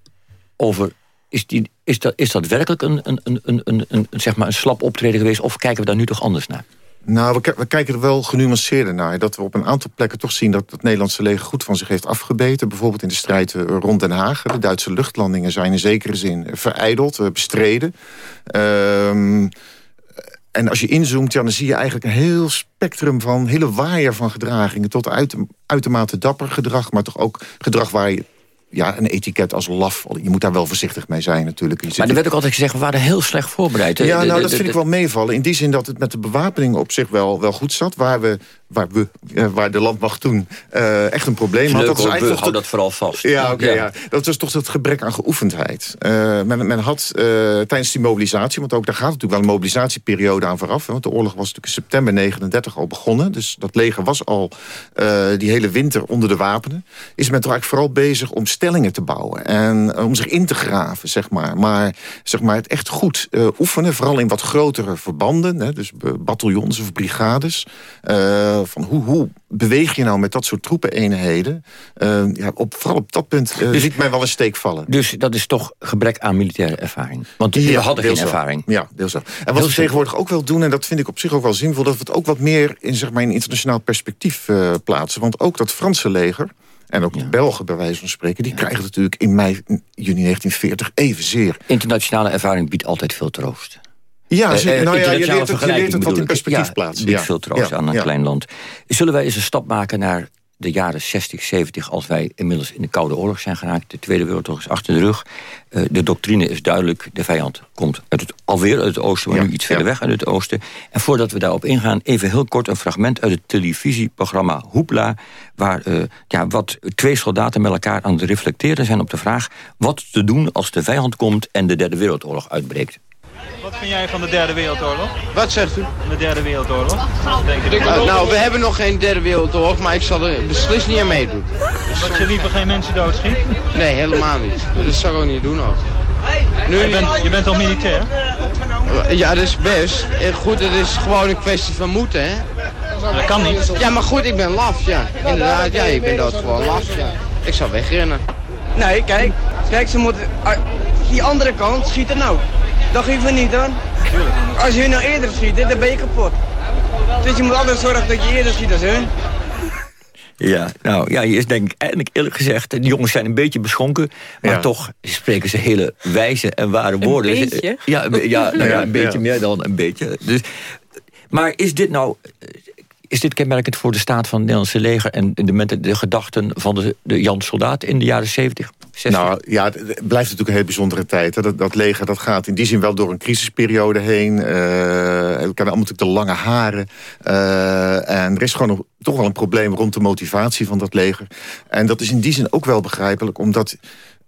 [SPEAKER 11] over... Is, die, is, dat, is dat werkelijk een, een, een, een, een, zeg maar een slap optreden geweest... of kijken we daar nu toch anders naar?
[SPEAKER 13] Nou, we, kijken er wel genuanceerder naar. Dat we op een aantal plekken toch zien dat het Nederlandse leger goed van zich heeft afgebeten. Bijvoorbeeld in de strijd rond Den Haag. De Duitse luchtlandingen zijn in zekere zin verijdeld, bestreden. Um, en als je inzoomt, dan zie je eigenlijk een heel spectrum van... hele waaier van gedragingen tot uit, uitermate dapper gedrag... maar toch ook gedrag waar je ja, een etiket als laf. Je moet daar wel voorzichtig mee zijn natuurlijk. Je
[SPEAKER 11] maar er werd ook altijd gezegd, we waren heel slecht voorbereid.
[SPEAKER 13] Ja, nou, dat vind ik wel meevallen. In die zin dat het met de bewapening op zich wel, wel goed zat. Waar, we, waar, we, waar de landmacht toen uh, echt een probleem had.
[SPEAKER 11] Dat, is eigenlijk hou dat vooral vast.
[SPEAKER 13] Ja, oké. Okay, ja. ja. Dat was toch het gebrek aan geoefendheid. Uh, men, men had uh, tijdens die mobilisatie... want ook daar gaat natuurlijk wel een mobilisatieperiode aan vooraf. Hè, want de oorlog was natuurlijk in september 39 al begonnen. Dus dat leger was al die hele winter onder de wapenen. Is men toch eigenlijk vooral bezig om stellingen te bouwen. En om zich in te graven, zeg maar. Maar, zeg maar het echt goed uh, oefenen. Vooral in wat grotere verbanden. Hè, dus bataljons of brigades. Uh, van hoe, hoe beweeg je nou met dat soort troepeneenheden? Uh, ja, op, vooral op dat punt dus, ziet mij wel een steek vallen.
[SPEAKER 11] Dus dat is toch gebrek aan militaire ervaring? Want ja, we hadden geen ervaring.
[SPEAKER 13] Ja, deels wel. En wat we tegenwoordig ook wel doen... en dat vind ik op zich ook wel zinvol... dat we het ook wat meer in, zeg maar, in internationaal perspectief plaatsen. Want ook dat Franse leger... En ook de ja. Belgen, bij wijze van spreken, die ja. krijgen het natuurlijk in mei, juni 1940 evenzeer.
[SPEAKER 11] Internationale ervaring biedt altijd veel troost.
[SPEAKER 13] Ja, uh, nou ja je leert het, je leert het wat in perspectief ja, plaatsen.
[SPEAKER 11] biedt veel troost aan een klein land. Zullen wij eens een stap maken naar de jaren 60, 70... als wij inmiddels in de Koude Oorlog zijn geraakt. De Tweede Wereldoorlog is achter de rug. Uh, de doctrine is duidelijk. De vijand komt uit het, alweer uit het oosten... maar ja, nu iets verder weg uit het oosten. En voordat we daarop ingaan... even heel kort een fragment uit het televisieprogramma Hoepla... waar uh, ja, wat twee soldaten met elkaar aan het reflecteren zijn op de vraag... wat te doen als de vijand komt en de Derde Wereldoorlog uitbreekt.
[SPEAKER 17] Wat vind jij van de derde wereldoorlog?
[SPEAKER 18] Wat zegt u?
[SPEAKER 17] De derde wereldoorlog?
[SPEAKER 18] Uh, nou, we hebben nog geen derde wereldoorlog, maar ik zal er beslist niet aan meedoen.
[SPEAKER 17] Dus dat je liever geen mensen doodschiet?
[SPEAKER 18] Nee, helemaal niet. Dat zou ik ook niet doen ook.
[SPEAKER 17] Nu, je, bent, je bent al militair?
[SPEAKER 18] Ja, dat is best. Goed, het is gewoon een kwestie van moeten, hè?
[SPEAKER 17] Dat kan niet.
[SPEAKER 18] Ja, maar goed, ik ben laf, ja. Inderdaad, ja, ik ben dood gewoon laf, ja. Ik zou wegrennen.
[SPEAKER 19] Nee, kijk. Kijk, ze moeten... Die andere kant schieten nou. Dat geeft we niet hoor. Als je nou eerder schiet, dan ben je kapot. Dus je moet altijd zorgen dat je eerder schiet als hun.
[SPEAKER 11] Ja, nou ja, hier is denk ik eigenlijk eerlijk gezegd... de jongens zijn een beetje beschonken... maar
[SPEAKER 13] Ja.
[SPEAKER 11] toch spreken ze hele wijze en ware woorden. Dus,
[SPEAKER 2] beetje?
[SPEAKER 11] Ja, een ja, nou ja, een beetje
[SPEAKER 13] ja.
[SPEAKER 11] meer dan een beetje. Dus, maar is dit nou... Is dit kenmerkend voor de staat van het Nederlandse leger... en de, de, de gedachten van de, de Jan Soldaat in de jaren 70, 60?
[SPEAKER 13] Nou ja, het blijft natuurlijk een hele bijzondere tijd. Dat, dat leger dat gaat in die zin wel door een crisisperiode heen. Eh, we allemaal natuurlijk de lange haren. Eh, en er is gewoon toch wel een probleem rond de motivatie van dat leger. En dat is in die zin ook wel begrijpelijk, omdat...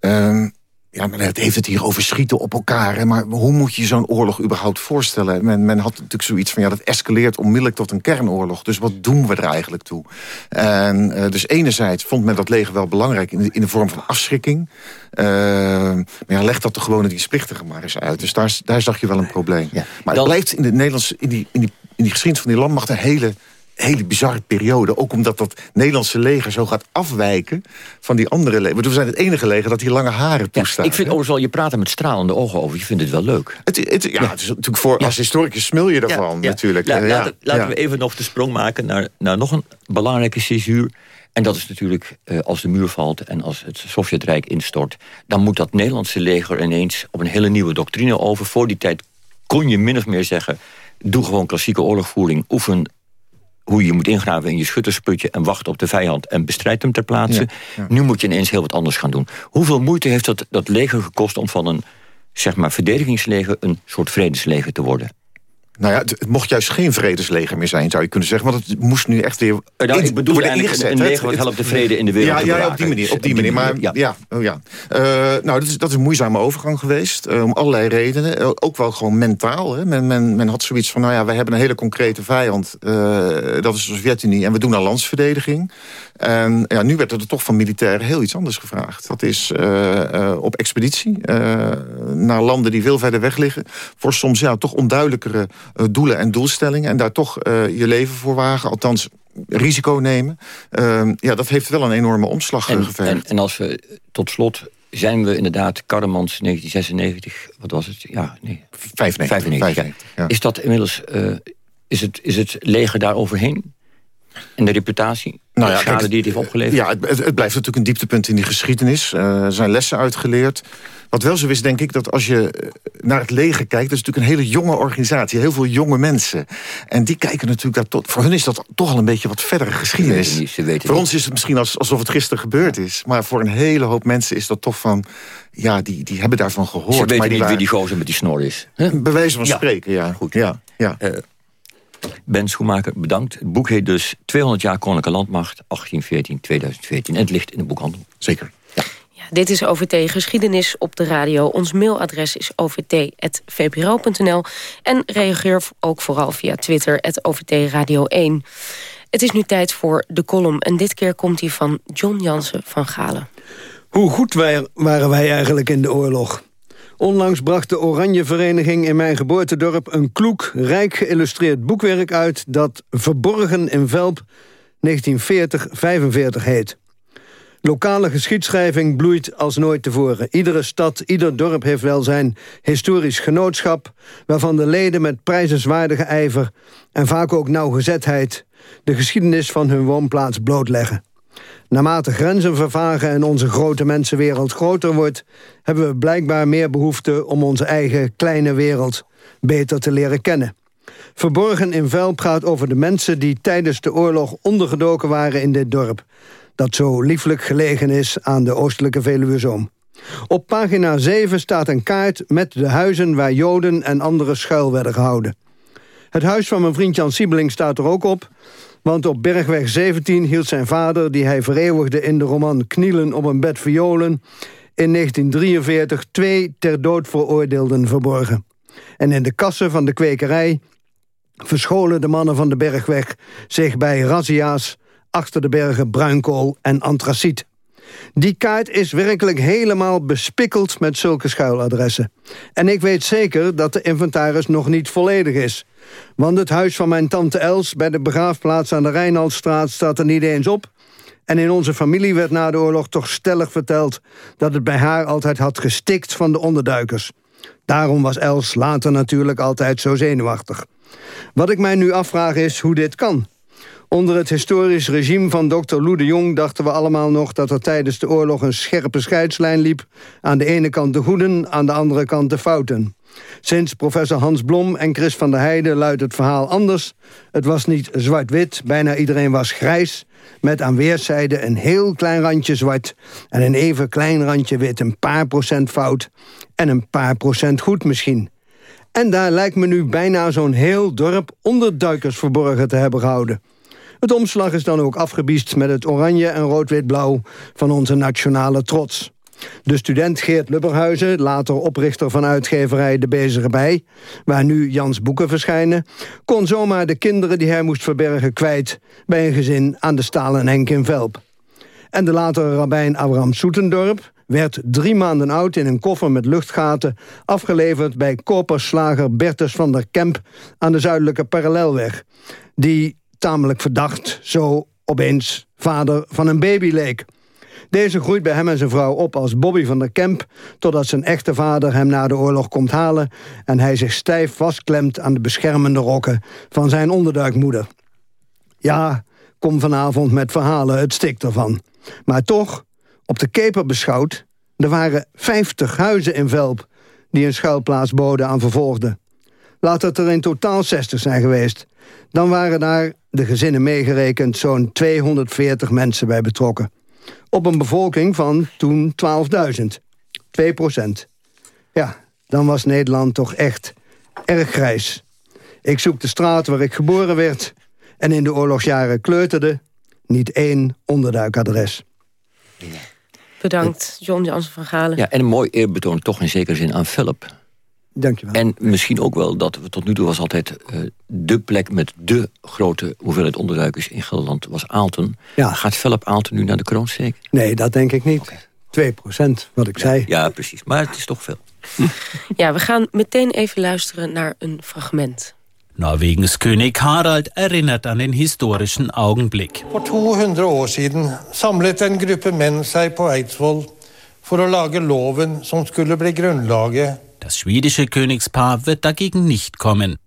[SPEAKER 13] ehm, ja, men heeft het hier over schieten op elkaar. Maar hoe moet je zo'n oorlog überhaupt voorstellen? Men, men had natuurlijk zoiets van, ja, dat escaleert onmiddellijk tot een kernoorlog. Dus wat doen we er eigenlijk toe? En eh, dus enerzijds vond men dat leger wel belangrijk in de, in de vorm van afschrikking. Eh, maar ja, leg dat de gewone dienstplichtige maar eens uit. Dus daar, daar zag je wel een probleem. Maar het blijft in de Nederlandse, in die, in die, in die geschiedenis van die landmacht een hele hele bizarre periode. Ook omdat dat Nederlandse leger zo gaat afwijken van die andere leger. We zijn het enige leger dat die lange haren toestaat.
[SPEAKER 11] ik vind overigens wel, je praat er met stralende ogen over. Je vindt het wel leuk.
[SPEAKER 13] Het, het, ja, het is natuurlijk voor, als historicus smil je ervan natuurlijk.
[SPEAKER 11] La- laten
[SPEAKER 13] ja,
[SPEAKER 11] laten
[SPEAKER 13] ja.
[SPEAKER 11] we even nog de sprong maken naar, naar nog een belangrijke césuur. En dat is natuurlijk eh, als de muur valt en als het Sovjetrijk instort... dan moet dat Nederlandse leger ineens op een hele nieuwe doctrine over. Voor die tijd kon je min of meer zeggen... doe gewoon klassieke oorlogvoering, oefen hoe je moet ingraven in je schuttersputje... en wacht op de vijand en bestrijd hem ter plaatse.
[SPEAKER 13] Ja, ja.
[SPEAKER 11] Nu moet je ineens heel wat anders gaan doen. Hoeveel moeite heeft dat, dat leger gekost om van een zeg maar, verdedigingsleger... een soort vredesleger te worden?
[SPEAKER 13] Nou ja, het, mocht juist geen vredesleger meer zijn, zou je kunnen zeggen. Want het moest nu echt weer
[SPEAKER 11] Nou, ik bedoel
[SPEAKER 13] worden
[SPEAKER 11] eigenlijk
[SPEAKER 13] ingezet,
[SPEAKER 11] een leger wat helpt de vrede in de wereld
[SPEAKER 13] Ja,
[SPEAKER 11] te
[SPEAKER 13] ja, ja, op die manier. Op die
[SPEAKER 11] Op die
[SPEAKER 13] manier. Maar
[SPEAKER 11] manier,
[SPEAKER 13] ja, oh ja. Eh, nou, dat is, dat is een moeizame overgang geweest. eh, om allerlei redenen. Eh, ook wel gewoon mentaal. Hè. Men, men, men had zoiets van, nou ja, wij hebben een hele concrete vijand. dat is de Sovjet-Unie. En we doen aan landsverdediging. En ja, nu werd er toch van militairen heel iets anders gevraagd. Dat is eh, eh, op expeditie eh, naar landen die veel verder weg liggen. Voor soms ja, toch onduidelijkere doelen en doelstellingen. En daar toch je leven voor wagen. Althans, risico nemen. Eh, ja, dat heeft wel een enorme omslag
[SPEAKER 11] En, en, en als we tot slot zijn we inderdaad Karremans 1996, wat was het? Ja, nee.
[SPEAKER 13] 95.
[SPEAKER 11] 95, ja.
[SPEAKER 13] ja.
[SPEAKER 11] Is dat inmiddels, is, het, is het leger daar overheen? En de reputatie?
[SPEAKER 13] Nou ja,
[SPEAKER 11] de schade
[SPEAKER 13] kijk,
[SPEAKER 11] die het heeft opgeleverd?
[SPEAKER 13] Ja, het, het, blijft natuurlijk een dieptepunt in die geschiedenis. Eh, er zijn lessen uitgeleerd. Wat wel zo is, denk ik, dat als je eh, naar het leger kijkt... dat is natuurlijk een hele jonge organisatie, heel veel jonge mensen. En die kijken natuurlijk daar tot... Voor hun is dat toch al een beetje wat verdere geschiedenis.
[SPEAKER 11] niet,
[SPEAKER 13] voor
[SPEAKER 11] niet.
[SPEAKER 13] ons is het misschien als, alsof het gisteren gebeurd is. Maar voor een hele hoop mensen is dat toch van... Ja, die, die hebben daarvan gehoord.
[SPEAKER 11] Ze weten
[SPEAKER 13] maar
[SPEAKER 11] niet wie die gozer met die snor is. Hè?
[SPEAKER 13] Bij wijze van
[SPEAKER 11] Ja.
[SPEAKER 13] spreken, ja.
[SPEAKER 11] Goed.
[SPEAKER 13] Ja, ja.
[SPEAKER 11] Eh, ben Schoenmaker, bedankt. Het boek heet dus 200 jaar Koninklijke Landmacht, 1814-2014. En het ligt in de boekhandel.
[SPEAKER 13] Zeker.
[SPEAKER 2] Ja, dit is OVT Geschiedenis op de radio. Ons mailadres is ovt.vpro.nl. En reageer ook vooral via Twitter, OVT Radio 1. Het is nu tijd voor de column. En dit keer komt die van John Jansen van Galen.
[SPEAKER 12] Hoe goed wij, waren wij eigenlijk in de oorlog? Onlangs bracht de Oranje Vereniging in mijn geboortedorp... een kloek, rijk geïllustreerd boekwerk uit... dat Verborgen in Velp 1940-45 heet. Lokale geschiedschrijving bloeit als nooit tevoren. Iedere stad, ieder dorp heeft wel zijn historisch genootschap... waarvan de leden met prijzenswaardige ijver... en vaak ook nauwgezetheid... de geschiedenis van hun woonplaats blootleggen. Naarmate grenzen vervagen en onze grote mensenwereld groter wordt... hebben we blijkbaar meer behoefte om onze eigen kleine wereld beter te leren kennen. Verborgen in Velp gaat over de mensen die tijdens de oorlog ondergedoken waren in dit dorp. Dat zo lieflijk gelegen is aan de oostelijke Veluwezoom. Op pagina 7 staat een kaart met de huizen waar Joden en anderen schuil werden gehouden. Het huis van mijn vriend Jan Siebeling staat er ook op... want op Bergweg 17 hield zijn vader... die hij vereeuwigde in de roman Knielen op een bed violen... in 1943 twee ter dood veroordeelden verborgen. En in de kassen van de kwekerij verscholen de mannen van de Bergweg... zich bij razzia's achter de bergen bruinkool en antraciet. Die kaart is werkelijk helemaal bespikkeld met zulke schuiladressen. En ik weet zeker dat de inventaris nog niet volledig is. Want het huis van mijn tante Els bij de begraafplaats aan de Rijnaldstraat staat er niet eens op. En in onze familie werd na de oorlog toch stellig verteld... dat het bij haar altijd had gestikt van de onderduikers. Daarom was Els later natuurlijk altijd zo zenuwachtig. Wat ik mij nu afvraag is hoe dit kan. Onder het historisch regime van dokter Lou de Jong dachten we allemaal nog dat er tijdens de oorlog een scherpe scheidslijn liep. Aan de ene kant de goeden, aan de andere kant de fouten. Sinds professor Hans Blom en Chris van der Heijden luidt het verhaal anders. Het was niet zwart-wit, bijna iedereen was grijs... met aan weerszijden een heel klein randje zwart... en een even klein randje wit, een paar procent fout... en een paar procent goed misschien. En daar lijkt me nu bijna zo'n heel dorp onder duikers verborgen te hebben gehouden. Het omslag is dan ook afgebiest met het oranje en rood-wit-blauw... van onze nationale trots. De student Geert Lubberhuizen, later oprichter van uitgeverij De Bezige Bij... waar nu Jans boeken verschijnen... kon zomaar de kinderen die hij moest verbergen kwijt... bij een gezin aan de Stalen Henk in Velp. En de latere rabbijn Abraham Soetendorp werd drie maanden oud in een koffer met luchtgaten... afgeleverd bij koperslager Bertus van der Kemp aan de zuidelijke parallelweg. Die tamelijk verdacht zo opeens vader van een baby leek. Deze groeit bij hem en zijn vrouw op als Bobby van der Kemp... totdat zijn echte vader hem na de oorlog komt halen... en hij zich stijf vastklemt aan de beschermende rokken van zijn onderduikmoeder. Ja, kom vanavond met verhalen, het stikt ervan. Maar toch, op de keper beschouwd... er waren 50 huizen in Velp die een schuilplaats boden aan vervolgden. Laat het er in totaal 60 zijn geweest. Dan waren daar, de gezinnen meegerekend, zo'n 240 mensen bij betrokken op een bevolking van toen 12.000. 2 procent. Ja, dan was Nederland toch echt erg grijs. Ik zoek de straat waar ik geboren werd... en in de oorlogsjaren kleuterde niet één onderduikadres.
[SPEAKER 2] Bedankt, John Jansen van Galen.
[SPEAKER 11] Ja, en een mooi eerbetoon toch in zekere zin aan Philip.
[SPEAKER 12] Dankjewel.
[SPEAKER 11] En misschien ook wel dat we tot nu toe was altijd uh, de plek met de grote hoeveelheid onderduikers in Gelderland was Aalten. Ja. Gaat Philip Aalten nu naar de kroon steken?
[SPEAKER 12] Nee, dat denk ik niet. Okay. 2 procent, wat ik
[SPEAKER 11] ja,
[SPEAKER 12] zei.
[SPEAKER 11] Ja, precies. Maar het is toch veel.
[SPEAKER 2] ja, we gaan meteen even luisteren naar een fragment.
[SPEAKER 20] Norwegens koning Harald erinnert aan een historischen Augenblick.
[SPEAKER 21] Voor 200 år siden samlet en gruppe menn sig på Eidsvoll voor å lage loven som skulle bli grunnlaget
[SPEAKER 20] Das schwedische Königspaar wird dagegen nicht kommen.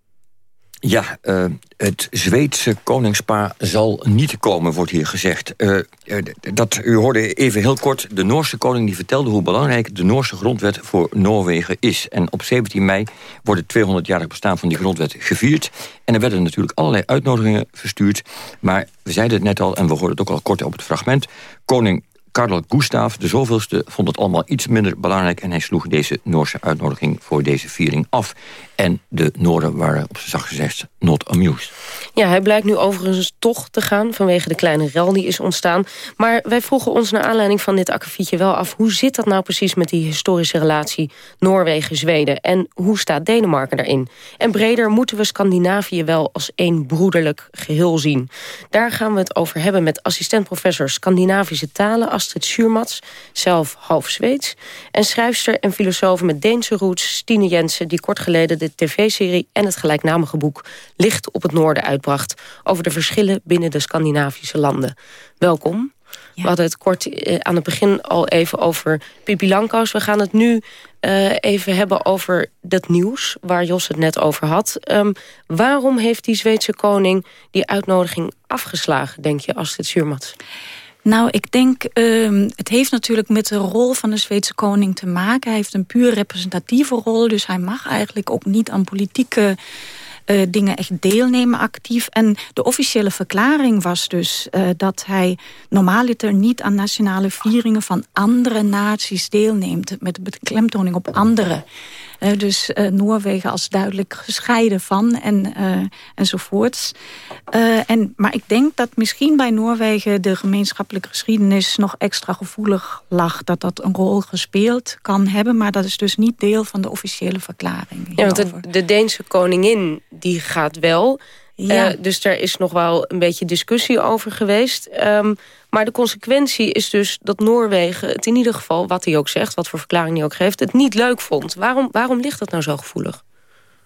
[SPEAKER 11] Ja, uh, het Zweedse koningspaar zal niet komen, wordt hier gezegd. Uh, uh, dat, u hoorde even heel kort de Noorse koning die vertelde... hoe belangrijk de Noorse grondwet voor Noorwegen is. En op 17 mei wordt het 200-jarig bestaan van die grondwet gevierd. En er werden natuurlijk allerlei uitnodigingen verstuurd. Maar we zeiden het net al, en we hoorden het ook al kort op het fragment... koning Karl Gustav, de zoveelste, vond het allemaal iets minder belangrijk... en hij sloeg deze Noorse uitnodiging voor deze viering af. En de Noorden waren op zacht gezegd not amused.
[SPEAKER 2] Ja, hij blijkt nu overigens toch te gaan vanwege de kleine rel die is ontstaan. Maar wij vroegen ons naar aanleiding van dit akkefietje wel af... hoe zit dat nou precies met die historische relatie Noorwegen-Zweden... en hoe staat Denemarken daarin? En breder moeten we Scandinavië wel als één broederlijk geheel zien. Daar gaan we het over hebben met assistent-professor Scandinavische talen... Astrid Schuurmats, zelf half Zweeds... en schrijfster en filosoof met Deense roots Stine Jensen... die kort geleden de tv-serie en het gelijknamige boek... Licht op het Noorden uitbracht... over de verschillen binnen de Scandinavische landen. Welkom. We hadden het kort eh, aan het begin al even over Pipi Langkous. We gaan het nu uh, even hebben over dat nieuws waar Jos het net over had. Um, waarom heeft die Zweedse koning die uitnodiging afgeslagen, denk je, Astrid Schuurmats?
[SPEAKER 10] Nou, ik denk, uh, het heeft natuurlijk met de rol van de Zweedse koning te maken. Hij heeft een puur representatieve rol, dus hij mag eigenlijk ook niet aan politieke uh, dingen echt deelnemen actief. En de officiële verklaring was dus uh, dat hij normaaliter niet aan nationale vieringen van andere naties deelneemt. Met de beklemtoning op andere. Uh, dus uh, Noorwegen als duidelijk gescheiden van en, uh, enzovoorts. en, maar ik denk dat misschien bij Noorwegen de gemeenschappelijke geschiedenis nog extra gevoelig lag. Dat dat een rol gespeeld kan hebben, maar dat is dus niet deel van de officiële verklaring.
[SPEAKER 2] Ja, want de, de Deense koningin die gaat wel. Ja. dus daar is nog wel een beetje discussie over geweest. Um, maar de consequentie is dus dat Noorwegen het in ieder geval... wat hij ook zegt, wat voor verklaring hij ook geeft... het niet leuk vond. Waarom, waarom ligt dat nou zo gevoelig?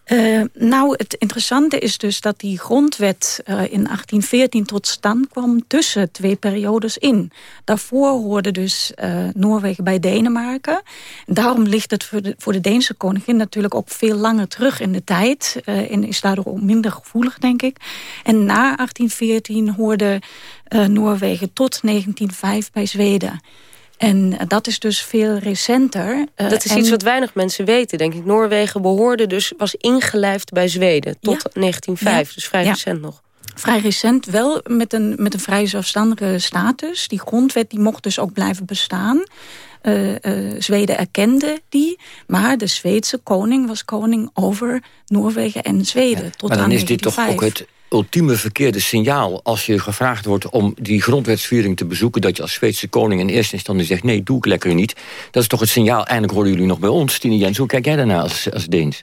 [SPEAKER 10] Uh, nou, het interessante is dus dat die grondwet uh, in 1814 tot stand kwam tussen twee periodes in. Daarvoor hoorde dus uh, Noorwegen bij Denemarken. Daarom ligt het voor de, voor de Deense koningin natuurlijk ook veel langer terug in de tijd. en is daardoor ook minder gevoelig, denk ik. En na 1814 hoorde Noorwegen tot 1905 bij Zweden. En dat is dus veel recenter.
[SPEAKER 2] Uh, dat is en... iets wat weinig mensen weten, denk ik. Noorwegen behoorde dus, was ingelijfd bij Zweden tot ja. 1905. Ja. Dus vrij ja. recent nog.
[SPEAKER 10] Vrij recent, wel met een, met een vrij zelfstandige status. Die grondwet die mocht dus ook blijven bestaan. Uh, uh, Zweden erkende die, maar de Zweedse koning was koning over Noorwegen en Zweden. Ja, tot
[SPEAKER 11] maar dan
[SPEAKER 10] aan
[SPEAKER 11] is dit toch ook het ultieme verkeerde signaal... als je gevraagd wordt om die grondwetsviering te bezoeken... dat je als Zweedse koning in eerste instantie zegt... nee, doe ik lekker niet. Dat is toch het signaal, eindelijk horen jullie nog bij ons. Tine Jens, hoe kijk jij daarna als, als Deens?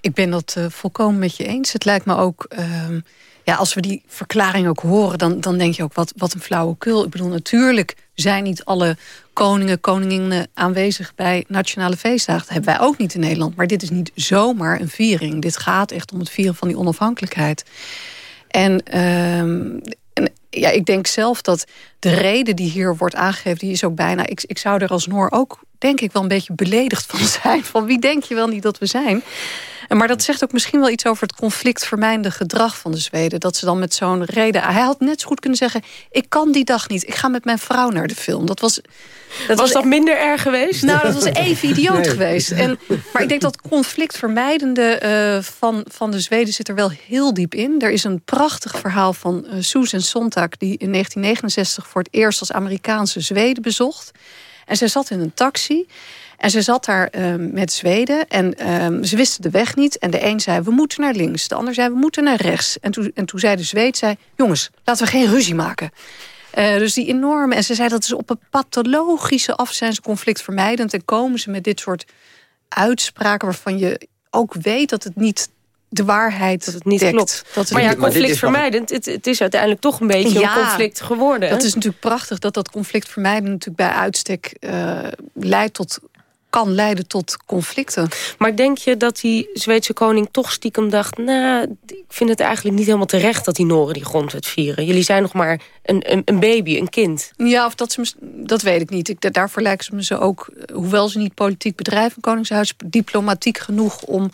[SPEAKER 8] Ik ben dat uh, volkomen met je eens. Het lijkt me ook... Uh, ja, als we die verklaring ook horen, dan, dan denk je ook... Wat, wat een flauwekul. Ik bedoel, natuurlijk zijn niet alle koningen, koninginnen aanwezig bij nationale feestdagen. Dat hebben wij ook niet in Nederland. Maar dit is niet zomaar een viering. Dit gaat echt om het vieren van die onafhankelijkheid. En, um, en, ja, ik denk zelf dat de reden die hier wordt aangegeven... die is ook bijna... Ik, ik zou er als Noor ook, denk ik, wel een beetje beledigd van zijn. Van wie denk je wel niet dat we zijn? Maar dat zegt ook misschien wel iets over het conflictvermijdende gedrag van de Zweden. Dat ze dan met zo'n reden... Hij had net zo goed kunnen zeggen... ik kan die dag niet, ik ga met mijn vrouw naar de film. Dat was...
[SPEAKER 2] Dat was, was dat minder erg geweest?
[SPEAKER 8] Nou, dat was even idioot nee. geweest. En, maar ik denk dat conflictvermijdende uh, van, van de Zweden zit er wel heel diep in. Er is een prachtig verhaal van uh, Susan Sontag... die in 1969 voor het eerst als Amerikaanse Zweden bezocht. En zij zat in een taxi... En ze zat daar uh, met Zweden en uh, ze wisten de weg niet. En de een zei, we moeten naar links. De ander zei, we moeten naar rechts. En toen, en toen zei de Zweed, zei, jongens, laten we geen ruzie maken. Uh, dus die enorme... En ze zei, dat is op een pathologische af zijn ze conflictvermijdend. En komen ze met dit soort uitspraken waarvan je ook weet dat het niet de waarheid
[SPEAKER 2] dat het niet
[SPEAKER 8] dekt.
[SPEAKER 2] klopt.
[SPEAKER 8] Dat
[SPEAKER 2] maar ja, conflictvermijdend, het, het is uiteindelijk toch een beetje ja, een conflict geworden.
[SPEAKER 8] Dat is natuurlijk prachtig dat dat conflictvermijden natuurlijk bij uitstek uh, leidt tot kan leiden tot conflicten.
[SPEAKER 2] Maar denk je dat die Zweedse koning toch stiekem dacht... nou, ik vind het eigenlijk niet helemaal terecht dat die Noren die grondwet vieren. Jullie zijn nog maar een, een, een baby, een kind.
[SPEAKER 8] Ja, of dat, ze, dat weet ik niet. Ik, daarvoor lijken ze me ze ook, hoewel ze niet politiek bedrijven... Koningshuis, diplomatiek genoeg om...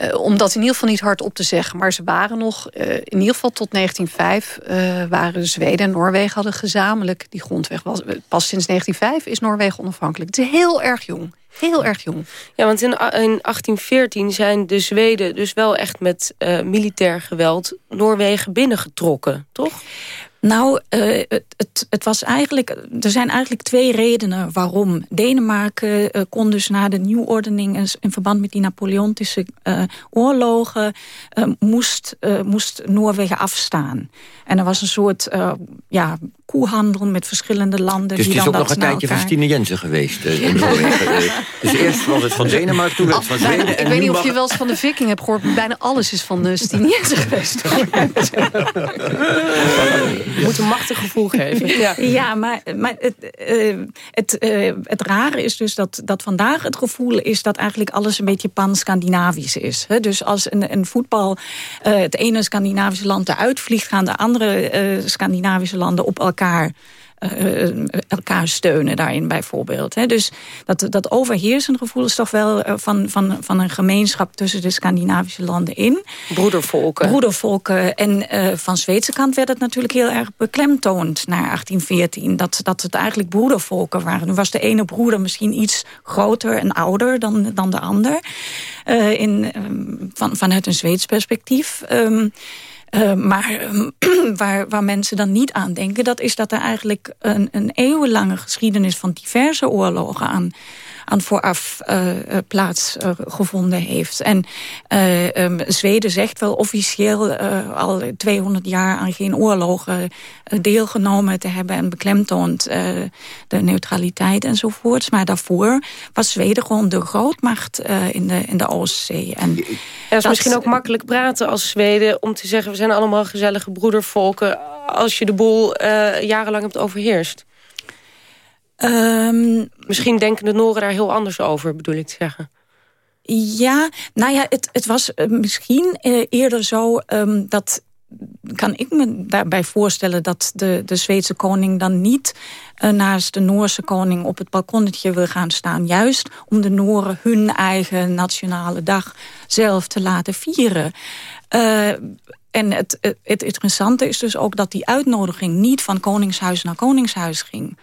[SPEAKER 8] Uh, om dat in ieder geval niet hard op te zeggen. Maar ze waren nog, uh, in ieder geval tot 1905... Uh, waren Zweden en Noorwegen hadden gezamenlijk die grondweg. Was, pas sinds 1905 is Noorwegen onafhankelijk. Het is heel erg jong. Heel erg jong.
[SPEAKER 2] Ja, want in, in 1814 zijn de Zweden dus wel echt met militair geweld... Noorwegen binnengetrokken, toch?
[SPEAKER 10] Nou, uh, het, het, was eigenlijk, er zijn eigenlijk twee redenen waarom. Denemarken uh, kon dus na de nieuwordening in verband met die Napoleontische uh, oorlogen moest, moest Noorwegen afstaan. En er was een soort ja, koehandel met verschillende landen.
[SPEAKER 11] Dus
[SPEAKER 10] die
[SPEAKER 11] het is
[SPEAKER 10] dan
[SPEAKER 11] ook nog een tijdje
[SPEAKER 10] elkaar...
[SPEAKER 11] van Stine Jensen geweest in Noorwegen. dus eerst was het van Denemarken, toen werd het van Zweden.
[SPEAKER 8] Ik
[SPEAKER 11] en
[SPEAKER 8] weet niet
[SPEAKER 11] mag...
[SPEAKER 8] of je wel eens van de Viking hebt gehoord. Bijna alles is van Stine Jensen geweest.
[SPEAKER 2] Je moet een machtig gevoel geven.
[SPEAKER 10] Ja, ja maar, maar het, uh, het, uh, het rare is dus dat, dat vandaag het gevoel is... dat eigenlijk alles een beetje pan-Scandinavisch is. Hè? Dus als een, een voetbal uh, het ene Scandinavische land eruit vliegt... gaan de andere Scandinavische landen op elkaar... Uh, elkaar steunen daarin bijvoorbeeld. Hè. Dus dat, dat overheersend gevoel is toch wel uh, van, van, van een gemeenschap tussen de Scandinavische landen in.
[SPEAKER 2] Broedervolken.
[SPEAKER 10] Broedervolken. En uh, van Zweedse kant werd het natuurlijk heel erg beklemtoond na 1814. Dat, dat het eigenlijk broedervolken waren. Nu was de ene broeder misschien iets groter en ouder dan, dan de ander. in, van, vanuit een Zweeds perspectief. Um, uh, maar uh, waar, waar mensen dan niet aan denken... dat is dat er eigenlijk een, een eeuwenlange geschiedenis van diverse oorlogen aan aan vooraf uh, plaatsgevonden uh, heeft. En uh, um, Zweden zegt wel officieel al 200 jaar aan geen oorlogen deelgenomen te hebben en beklemtoond de neutraliteit enzovoorts. Maar daarvoor was Zweden gewoon de grootmacht in, de, in de Oostzee. En
[SPEAKER 2] ja, dat is misschien ook makkelijk praten als Zweden om te zeggen we zijn allemaal gezellige broedervolken als je de boel jarenlang hebt overheerst.
[SPEAKER 10] Um,
[SPEAKER 2] Misschien denken de Noren daar heel anders over, bedoel ik te zeggen.
[SPEAKER 10] Ja, nou ja, het, het was misschien eerder zo ehm, dat kan ik me daarbij voorstellen dat de, de Zweedse koning dan niet uh, naast de Noorse koning op het balkonnetje wil gaan staan. Juist om de Nooren hun eigen nationale dag zelf te laten vieren. Uh, en het, het, het interessante is dus ook dat die uitnodiging niet van koningshuis naar koningshuis ging.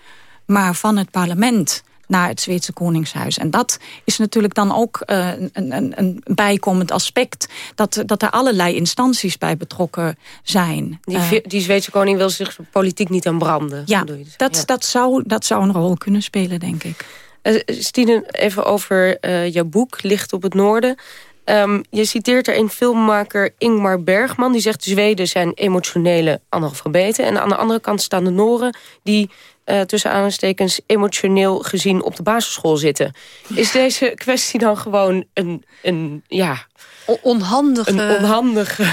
[SPEAKER 10] Maar van het parlement naar het Zweedse Koningshuis. En dat is natuurlijk dan ook uh, een, een, een, bijkomend aspect... Dat, dat er allerlei instanties bij betrokken zijn.
[SPEAKER 2] Die, uh, die Zweedse koning wil zich politiek niet aan branden.
[SPEAKER 10] Ja, dat, ja. Dat, zou, dat zou een rol kunnen spelen, denk ik.
[SPEAKER 2] Uh, Stine, even over jouw boek, Licht op het Noorden... Um, je citeert er een filmmaker Ingmar Bergman. Die zegt Zweden zijn emotionele analfabeten. En aan de andere kant staan de Noren... die uh, tussen aanstekens emotioneel gezien op de basisschool zitten. Is deze kwestie dan gewoon een, een ja...
[SPEAKER 8] Onhandige,
[SPEAKER 2] een onhandige.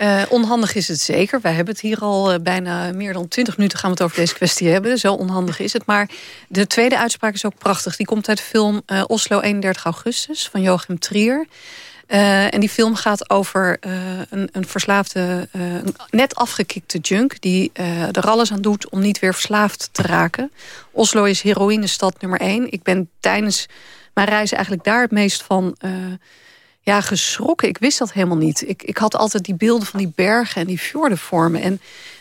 [SPEAKER 8] Uh, onhandig is het zeker. Wij hebben het hier al uh, bijna meer dan twintig minuten gaan we het over deze kwestie hebben. Zo onhandig is het. Maar de tweede uitspraak is ook prachtig. Die komt uit de film uh, Oslo 31 augustus van Joachim Trier. Uh, en die film gaat over uh, een, een, verslaafde, uh, net afgekikte junk... die er alles aan doet om niet weer verslaafd te raken. Oslo is heroïnestad nummer één. Ik ben tijdens mijn reis eigenlijk daar het meest van ja, geschrokken. Ik wist dat helemaal niet. Ik, ik had altijd die beelden van die bergen en die fjordenvormen. En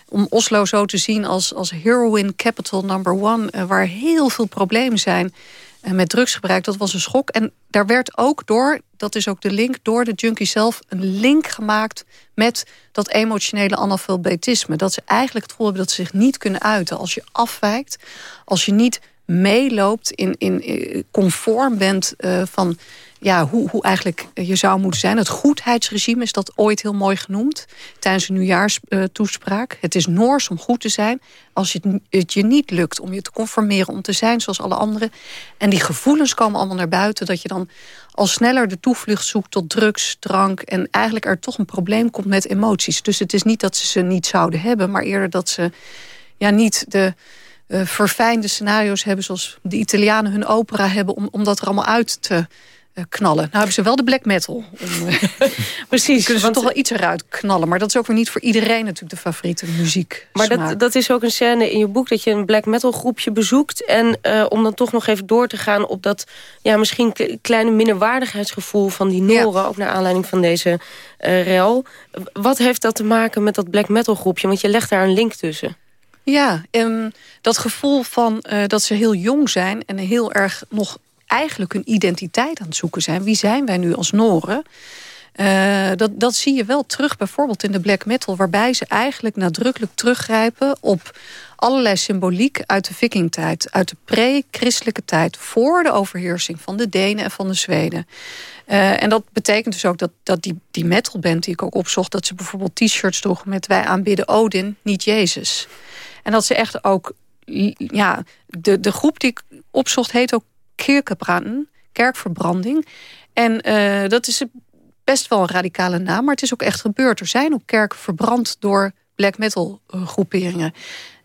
[SPEAKER 8] om Oslo zo te zien als, als heroin capital number one... waar heel veel problemen zijn met drugsgebruik, dat was een schok. En daar werd ook door, dat is ook de link, door de junkie zelf... een link gemaakt met dat emotionele analfabetisme. Dat ze eigenlijk het gevoel hebben dat ze zich niet kunnen uiten. Als je afwijkt, als je niet meeloopt, in, in, conform bent uh, van ja, hoe, hoe eigenlijk je zou moeten zijn. Het goedheidsregime is dat ooit heel mooi genoemd tijdens een nieuwjaarstoespraak. Het is Noors om goed te zijn. Als het je niet lukt om je te conformeren, om te zijn zoals alle anderen. En die gevoelens komen allemaal naar buiten. Dat je dan al sneller de toevlucht zoekt tot drugs, drank. En eigenlijk er toch een probleem komt met emoties. Dus het is niet dat ze ze niet zouden hebben, maar eerder dat ze ja, niet de uh, verfijnde scenario's hebben... zoals de Italianen hun opera hebben... om, om dat er allemaal uit te knallen. Nou hebben ze wel de black metal. Om, uh,
[SPEAKER 2] Precies.
[SPEAKER 8] Kunnen ze want, toch wel iets eruit knallen. Maar dat is ook weer niet voor iedereen natuurlijk de favoriete muziek.
[SPEAKER 2] Maar dat, dat is ook een scène in je boek... dat je een black metal groepje bezoekt. En uh, om dan toch nog even door te gaan op dat... ja, misschien kleine minderwaardigheidsgevoel van die Noren... Ja. ook naar aanleiding van deze rel. Wat heeft dat te maken met dat black metal groepje? Want je legt daar een link tussen.
[SPEAKER 8] Ja, um, dat gevoel van uh, dat ze heel jong zijn... en heel erg nog eigenlijk hun identiteit aan het zoeken zijn. Wie zijn wij nu als Noren? Uh, dat, dat zie je wel terug bijvoorbeeld in de black metal... waarbij ze eigenlijk nadrukkelijk teruggrijpen op allerlei symboliek uit de vikingtijd. Uit de pre-christelijke tijd, voor de overheersing van de Denen en van de Zweden. Uh, en dat betekent dus ook dat, dat die, die metalband die ik ook opzocht... dat ze bijvoorbeeld t-shirts droegen met wij aanbidden Odin, niet Jezus. En dat ze echt ook... Ja, de, de groep die ik opzocht heet ook Kirkebranden, kerkverbranding. En uh, dat is best wel een radicale naam, maar het is ook echt gebeurd. Er zijn ook kerken verbrand door black metal groeperingen.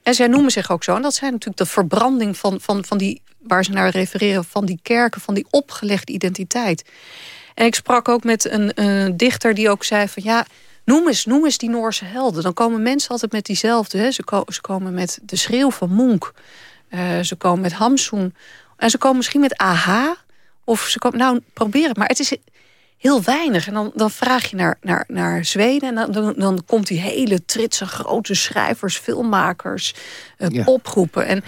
[SPEAKER 8] En zij noemen zich ook zo. En dat zijn natuurlijk de verbranding van, van, van die, waar ze naar refereren, van die kerken, van die opgelegde identiteit. En ik sprak ook met een dichter die ook zei van ja, noem eens, noem eens die Noorse helden. Dan komen mensen altijd met diezelfde. Hè. Ze, ko ze komen met de schreeuw van Monk. Uh, ze komen met Hamsoen. En ze komen misschien met AHA. Of ze komen, nou, probeer het. Maar het is heel weinig. En dan, dan vraag je naar, naar, naar Zweden. En dan, dan, komt die hele tritse grote schrijvers, filmmakers, uh, ja. popgroepen. En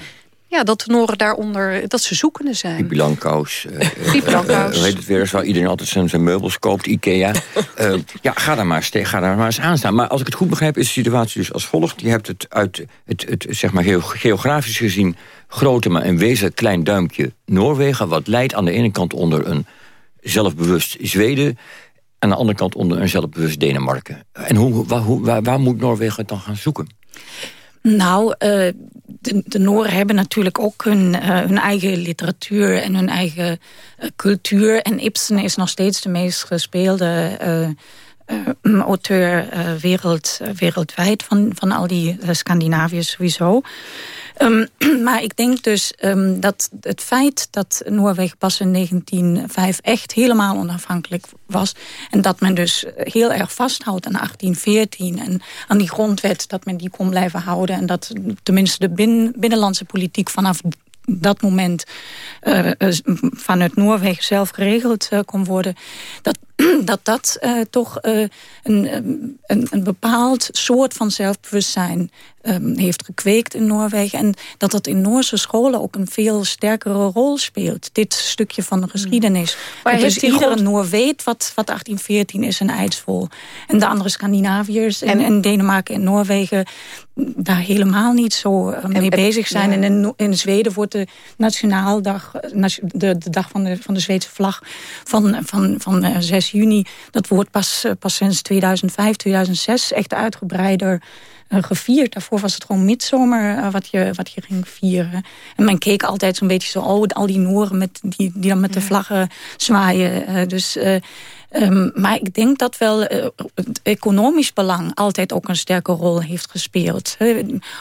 [SPEAKER 8] ja, dat de Noren daaronder, dat ze zoekende zijn. Uh, Pipi Langkous.
[SPEAKER 11] Uh, weet het weer, waar iedereen altijd zijn, zijn meubels koopt, Ikea. uh, ja, ga daar, maar eens, ga daar maar eens aan staan. Maar als ik het goed begrijp, is de situatie dus als volgt. Je hebt het uit het, het, zeg maar geografisch gezien grote, maar een wezenlijk klein duimpje Noorwegen... wat leidt aan de ene kant onder een zelfbewust Zweden... aan de andere kant onder een zelfbewust Denemarken. En hoe, waar, hoe, waar, waar moet Noorwegen het dan gaan zoeken?
[SPEAKER 10] Nou, uh, de, de Nooren hebben natuurlijk ook hun, hun eigen literatuur en hun eigen uh, cultuur. En Ibsen is nog steeds de meest gespeelde auteur wereld, wereldwijd van, van al die Scandinaviërs sowieso. Um, maar ik denk dus um, dat het feit dat Noorwegen pas in 1905 echt helemaal onafhankelijk was... en dat men dus heel erg vasthoudt aan 1814 en aan die grondwet... dat men die kon blijven houden en dat tenminste de bin, binnenlandse politiek vanaf dat moment uh, vanuit Noorwegen zelf geregeld kon worden... dat dat dat uh, toch uh, een, een, een, bepaald soort van zelfbewustzijn um, heeft gekweekt in Noorwegen. En dat dat in Noorse scholen ook een veel sterkere rol speelt. Dit stukje van de geschiedenis. Maar dus iedere grond... Noor weet wat, wat 1814 is in IJsvol. En de andere Scandinaviërs en, en Denemarken en Noorwegen daar helemaal niet zo uh, mee en, bezig zijn. Ja. En in, in Zweden wordt de Nationaaldag, de, de dag van de, van de Zweedse vlag van, van, van uh, 6 juni, dat wordt pas, uh, pas sinds 2005, 2006 echt uitgebreider uh, gevierd. Daarvoor was het gewoon midzomer uh, wat, je, wat je ging vieren. En men keek altijd zo'n beetje zo, oh, al die Noren met, die, die dan met de vlaggen zwaaien. dus Um, maar ik denk dat wel uh, het economisch belang altijd ook een sterke rol heeft gespeeld.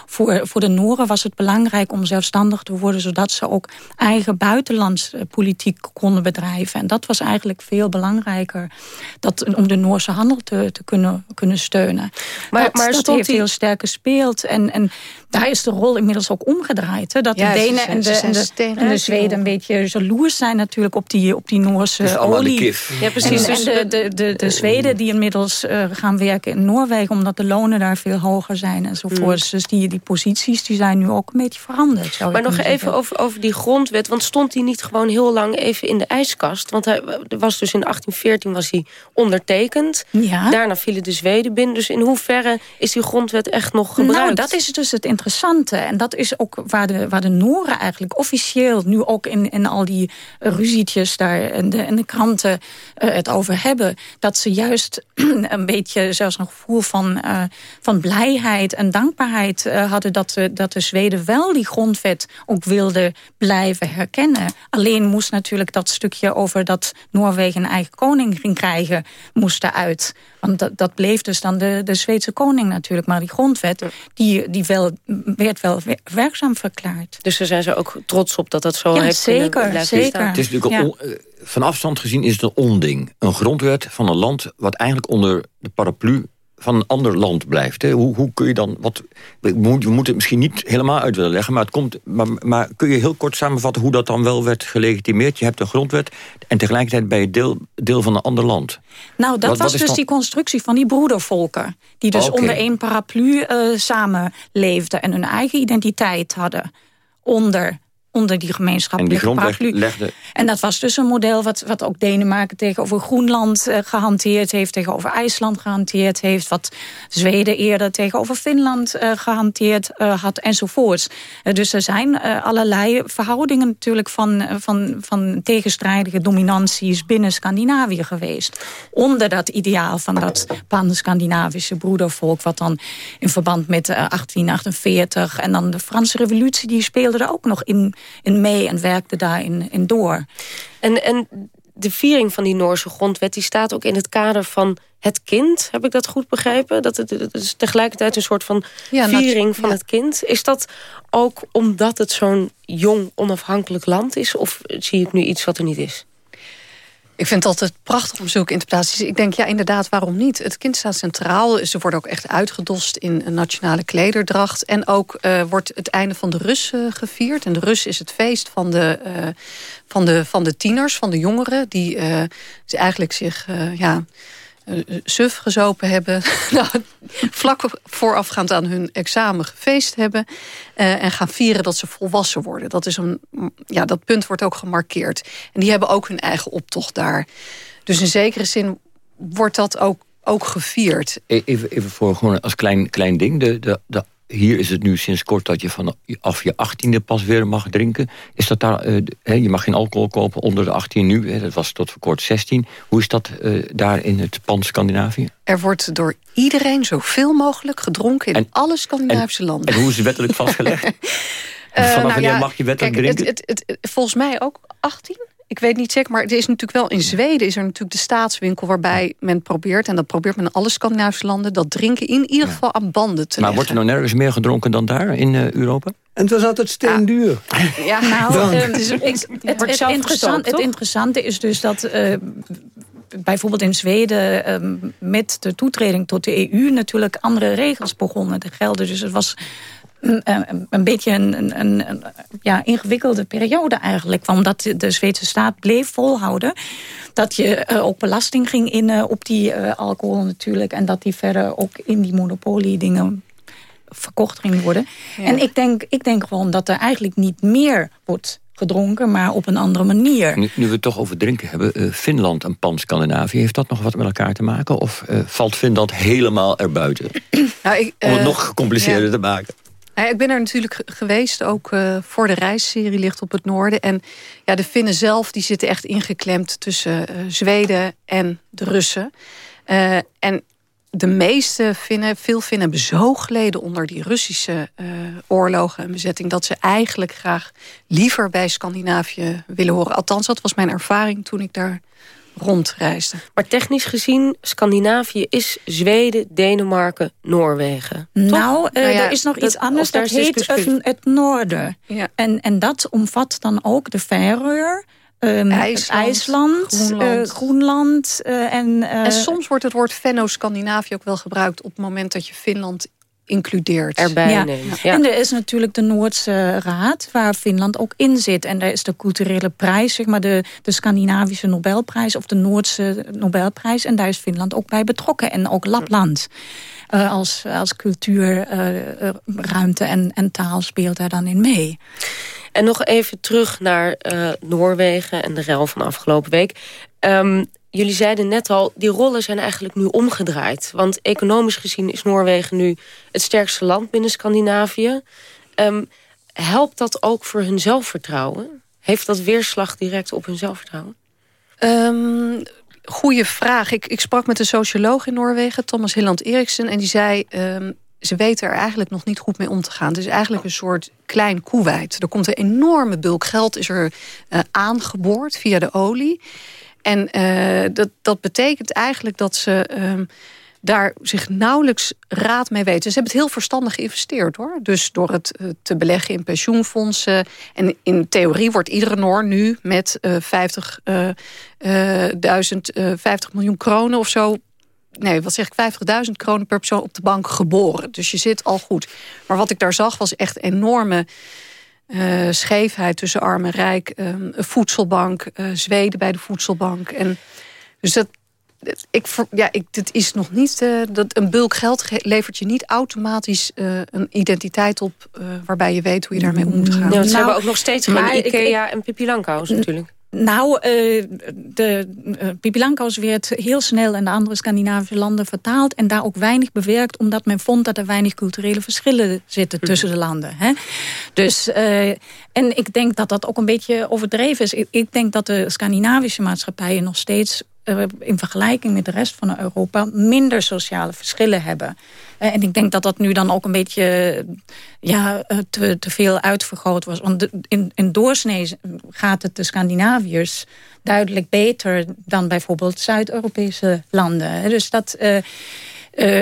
[SPEAKER 10] voor, voor de Noren was het belangrijk om zelfstandig te worden... zodat ze ook eigen buitenlandse politiek konden bedrijven. En dat was eigenlijk veel belangrijker dat, om de Noorse handel te, te kunnen, kunnen steunen. Maar, dat, maar dat heeft die... heel sterk gespeeld. En, en daar is de rol inmiddels ook omgedraaid. Hè? Dat ja, de Denen en de, en de, en de Zweden een beetje jaloers zijn natuurlijk op die, op die Noorse olie.
[SPEAKER 11] Ja,
[SPEAKER 10] precies. En, de, de, de, de Zweden die inmiddels uh, gaan werken in Noorwegen... omdat de lonen daar veel hoger zijn enzovoort. Mm. Dus die, die posities die zijn nu ook een beetje veranderd.
[SPEAKER 2] Maar nog even over, over die grondwet. Want stond die niet gewoon heel lang even in de ijskast? Want hij was dus in 1814 was hij ondertekend.
[SPEAKER 10] Ja.
[SPEAKER 2] Daarna vielen de Zweden binnen. Dus in hoeverre is die grondwet echt nog gebruikt?
[SPEAKER 10] Nou, dat is dus het interessante. En dat is ook waar de, waar de Noren eigenlijk officieel... nu ook in, in al die ruzietjes daar en de, in de kranten uh, het over hebben. Dat ze juist een beetje zelfs een gevoel van, uh, van blijheid en dankbaarheid uh, hadden... Dat de, dat de Zweden wel die grondwet ook wilden blijven herkennen. Alleen moest natuurlijk dat stukje over dat Noorwegen een eigen koning ging krijgen... moest eruit. Want dat, dat bleef dus dan de, de Zweedse koning natuurlijk. Maar die grondwet, die, die wel, werd wel werkzaam verklaard.
[SPEAKER 2] Dus daar zijn ze ook trots op dat dat zo
[SPEAKER 10] ja,
[SPEAKER 2] heeft
[SPEAKER 10] zeker, zeker.
[SPEAKER 11] Het is natuurlijk ja. van afstand gezien is het een onding. Een grondwet van een land wat eigenlijk onder de paraplu van een ander land blijft. Hè? Hoe, hoe kun je dan... Wat, we, moeten het misschien niet helemaal uit willen leggen... Maar, het komt, maar, maar kun je heel kort samenvatten hoe dat dan wel werd gelegitimeerd? Je hebt een grondwet en tegelijkertijd ben je deel, deel van een ander land.
[SPEAKER 10] Nou, dat wat, was wat dus dan... die constructie van die broedervolken. Die dus okay. onder één paraplu uh, samenleefden... en hun eigen identiteit hadden onder onder die gemeenschappelijke
[SPEAKER 11] en die. Legde...
[SPEAKER 10] En dat was dus een model wat, wat ook Denemarken tegenover Groenland uh, gehanteerd heeft... tegenover IJsland gehanteerd heeft... wat Zweden eerder tegenover Finland uh, gehanteerd uh, had enzovoorts. dus er zijn allerlei verhoudingen natuurlijk van, van, van tegenstrijdige dominanties binnen Scandinavië geweest. Onder dat ideaal van dat pan-Scandinavische broedervolk... wat dan in verband met 1848 en dan de Franse revolutie... die speelde er ook nog in in mee en werkte daarin in door.
[SPEAKER 2] En, en de viering van die Noorse grondwet... die staat ook in het kader van het kind. Heb ik dat goed begrepen? Dat het, het is tegelijkertijd een soort van ja, viering van ja. het kind. Is dat ook omdat het zo'n jong, onafhankelijk land is? Of zie ik nu iets wat er niet is?
[SPEAKER 8] Ik vind het altijd prachtig om zulke interpretaties. Ik denk, ja, inderdaad, waarom niet? Het kind staat centraal. Ze worden ook echt uitgedost in een nationale klederdracht. En ook uh, wordt het einde van de Rus uh, gevierd. En de Rus is het feest van de, uh, van de, van de tieners, van de jongeren... die eigenlijk zich, ja suf gezopen hebben. nou, vlak voorafgaand aan hun examen gefeest hebben. Uh, en gaan vieren dat ze volwassen worden. Dat, is een, ja, dat punt wordt ook gemarkeerd. En die hebben ook hun eigen optocht daar. Dus in zekere zin wordt dat ook, ook gevierd.
[SPEAKER 11] E-, even, even voor gewoon als klein, klein ding. De, de, de hier is het nu sinds kort dat je vanaf je achttiende pas weer mag drinken. Is dat daar, uh, je mag geen alcohol kopen onder de 18 nu. Dat was tot voor kort 16. Hoe is dat uh, daar in het pan-Scandinavië?
[SPEAKER 8] Er wordt door iedereen zoveel mogelijk gedronken in en, alle Scandinavische
[SPEAKER 11] en,
[SPEAKER 8] landen.
[SPEAKER 11] En hoe is het wettelijk vastgelegd? Vanaf uh, nou wanneer ja, mag je wettelijk
[SPEAKER 8] kijk,
[SPEAKER 11] drinken?
[SPEAKER 8] Het, het, het, volgens mij ook 18. Ik weet niet zeker, maar het is natuurlijk wel in Zweden is er natuurlijk de staatswinkel waarbij men probeert, en dat probeert men in alle Scandinavische landen, dat drinken in ieder geval aan banden te
[SPEAKER 11] Maar wordt er nou nergens meer gedronken dan daar in uh, Europa?
[SPEAKER 12] En het was altijd steenduur.
[SPEAKER 8] Ja,
[SPEAKER 10] nou, uh, dus ik, het, het, het, interessant, het, interessante is dus dat uh, bijvoorbeeld in Zweden um, met de toetreding tot de EU natuurlijk andere regels begonnen te gelden. Dus het was een, een beetje een, een, een, ja, ingewikkelde periode eigenlijk. Omdat de Zweedse staat bleef volhouden dat je uh, ook belasting ging innen op die uh, alcohol natuurlijk. En dat die verder ook in die monopolie dingen verkocht ging worden. Ja. En ik denk, ik denk gewoon dat er eigenlijk niet meer wordt gedronken, maar op een andere manier.
[SPEAKER 11] Nu, nu we het toch over drinken hebben, uh, Finland en Pan-Scandinavië... heeft dat nog wat met elkaar te maken? Of uh, valt Finland helemaal erbuiten? Nou, ik, uh, Om het nog gecompliceerder ja. te maken.
[SPEAKER 8] Ja, ik ben er natuurlijk geweest, ook uh, voor de reisserie ligt op het noorden. En ja, de Finnen zelf die zitten echt ingeklemd tussen uh, Zweden en de Russen. Uh, en de meeste Finnen, veel Finnen hebben zo geleden onder die Russische oorlogen en bezetting... dat ze eigenlijk graag liever bij Scandinavië willen horen. Althans, dat was mijn ervaring toen ik daar rondreisde.
[SPEAKER 2] Maar technisch gezien, Scandinavië is Zweden, Denemarken, Noorwegen.
[SPEAKER 10] Nou, uh, nou ja, er is nog iets anders, dat heet het, het, noorden. Ja. En, en dat omvat dan ook de Färöer... Um, IJsland, IJsland, Groenland, uh, Groenland uh, en, uh,
[SPEAKER 8] en soms wordt het woord Venno-Scandinavië ook wel gebruikt op het moment dat je Finland includeert.
[SPEAKER 2] Erbij ja. neemt. Ja.
[SPEAKER 10] En er is natuurlijk de Noordse Raad, waar Finland ook in zit. En daar is de culturele prijs, zeg maar de, de Scandinavische Nobelprijs... of de Noordse Nobelprijs. En daar is Finland ook bij betrokken. En ook Lapland. Uh, als, als cultuurruimte uh, en, en taal speelt daar dan in mee.
[SPEAKER 2] En nog even terug naar uh, Noorwegen en de rel van afgelopen week. Um, jullie zeiden net al, die rollen zijn eigenlijk nu omgedraaid. Want economisch gezien is Noorwegen nu het sterkste land binnen Scandinavië. Um, helpt dat ook voor hun zelfvertrouwen? Heeft dat weerslag direct op hun zelfvertrouwen?
[SPEAKER 8] Um, goeie vraag. Ik, ik sprak met een socioloog in Noorwegen, Thomas Hilland Eriksen... en die zei, um, ze weten er eigenlijk nog niet goed mee om te gaan. Het is eigenlijk een soort klein koewijd. Er komt een enorme bulk geld is er uh, aangeboord via de olie... En uh, dat, dat betekent eigenlijk dat ze uh, daar zich nauwelijks raad mee weten. Ze hebben het heel verstandig geïnvesteerd hoor. Dus door het uh, te beleggen in pensioenfondsen. En in theorie wordt iedere Noor nu met 50, 1000, 50 miljoen kronen of zo nee, wat zeg ik, 50.000 kronen per persoon op de bank geboren. Dus je zit al goed. Maar wat ik daar zag was echt enorme uh, scheefheid tussen arm en rijk. Um, een voedselbank, uh, Zweden bij de voedselbank. En dus dat, ik, ja, ik, dit is nog niet. Uh, dat een bulk geld levert je niet automatisch een identiteit op. waarbij je weet hoe je daarmee om moet gaan.
[SPEAKER 2] Ja, nou, ze hebben ook nog steeds geen Ikea ik, en Pippi Langkous natuurlijk.
[SPEAKER 10] Nou, uh, de uh, Pippi Langkous werd heel snel in de andere Scandinavische landen vertaald... en daar ook weinig bewerkt, omdat men vond dat er weinig culturele verschillen zitten tussen de landen. Hè? Dus, uh, en ik denk dat dat ook een beetje overdreven is. Ik denk dat de Scandinavische maatschappijen nog steeds in vergelijking met de rest van Europa minder sociale verschillen hebben. En ik denk dat dat nu dan ook een beetje ja, te, te veel uitvergroot was. Want in, in doorsnee gaat het de Scandinaviërs duidelijk beter dan bijvoorbeeld Zuid-Europese landen. Dus dat...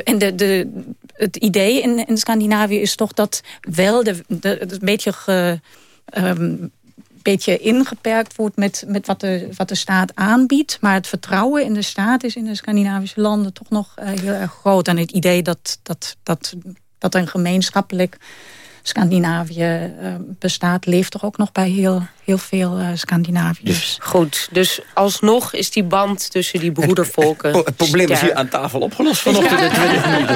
[SPEAKER 10] En de, de, het idee in, in Scandinavië is toch dat wel de, de, een beetje ge, um, beetje ingeperkt wordt met, met wat, de, wat de staat aanbiedt. Maar het vertrouwen in de staat is in de Scandinavische landen toch nog uh, heel erg groot. En het idee dat, dat, dat, dat een gemeenschappelijk Scandinavië uh, bestaat... leeft toch ook nog bij heel, heel veel uh, Scandinaviërs.
[SPEAKER 2] Dus, goed, dus alsnog is die band tussen die broedervolken...
[SPEAKER 11] Het, het probleem is hier aan tafel opgelost vanochtend in 20 minuten.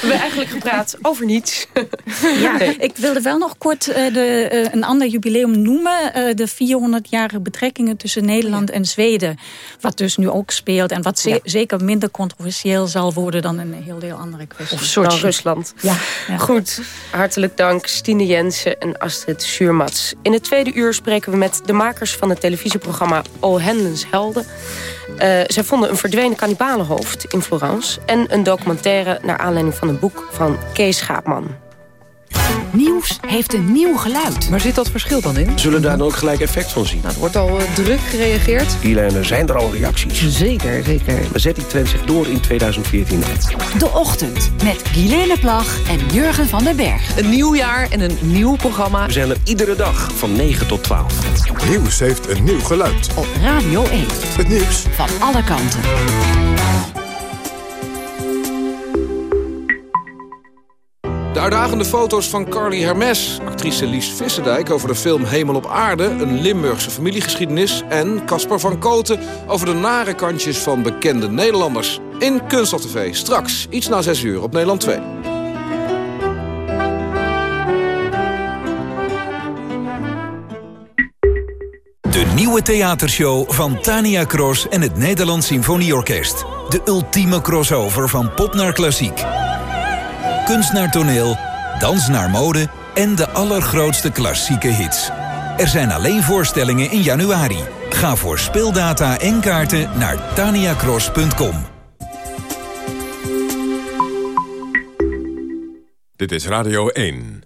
[SPEAKER 2] We hebben eigenlijk gepraat over niets.
[SPEAKER 10] ja, ik wilde wel nog kort uh, de, uh, een ander jubileum noemen. Uh, de 400-jarige betrekkingen tussen Nederland en Zweden. Wat dus nu ook speelt. En wat ja. zeker minder controversieel zal worden dan een heel deel andere kwestie.
[SPEAKER 2] Of soort Rusland.
[SPEAKER 10] Ja,
[SPEAKER 2] ja, Goed, hartelijk dank Stine Jensen en Astrid Schuurmats. In het tweede uur spreken we met de makers van het televisieprogramma O Henlens Helden. Uh, zij vonden een verdwenen kannibalenhoofd in Florence... en een documentaire naar aanleiding van een boek van Kees Schaapman.
[SPEAKER 9] Nieuws heeft een nieuw geluid.
[SPEAKER 22] Waar zit dat verschil dan in?
[SPEAKER 23] Zullen daar dan ook gelijk effect van zien?
[SPEAKER 22] Nou, er wordt al uh, druk gereageerd.
[SPEAKER 23] Guilaine, zijn er al reacties?
[SPEAKER 22] Zeker, zeker.
[SPEAKER 23] Maar zet die trend zich door in 2014?
[SPEAKER 9] De Ochtend, met Guilaine Plag en Jurgen van den Berg.
[SPEAKER 22] Een nieuw jaar en een nieuw programma.
[SPEAKER 23] We zijn er iedere dag van 9 tot 12.
[SPEAKER 24] Nieuws heeft een nieuw geluid.
[SPEAKER 9] Op Radio 1.
[SPEAKER 24] Het nieuws
[SPEAKER 9] van alle kanten.
[SPEAKER 25] De uitdagende foto's van Carly Hermes, actrice Lies Visserdijk... over de film Hemel op Aarde, een Limburgse familiegeschiedenis... en Caspar van Koten over de nare kantjes van bekende Nederlanders. In Kunststof TV, straks, iets na 6 uur op Nederland 2.
[SPEAKER 26] De nieuwe theatershow van Tania Cross en het Nederlands Symfonieorkest. De ultieme crossover van pop naar klassiek. Kunst naar toneel, dans naar mode en de allergrootste klassieke hits. Er zijn alleen voorstellingen in januari. Ga voor speeldata en kaarten naar taniacross.com.
[SPEAKER 24] Dit is Radio 1.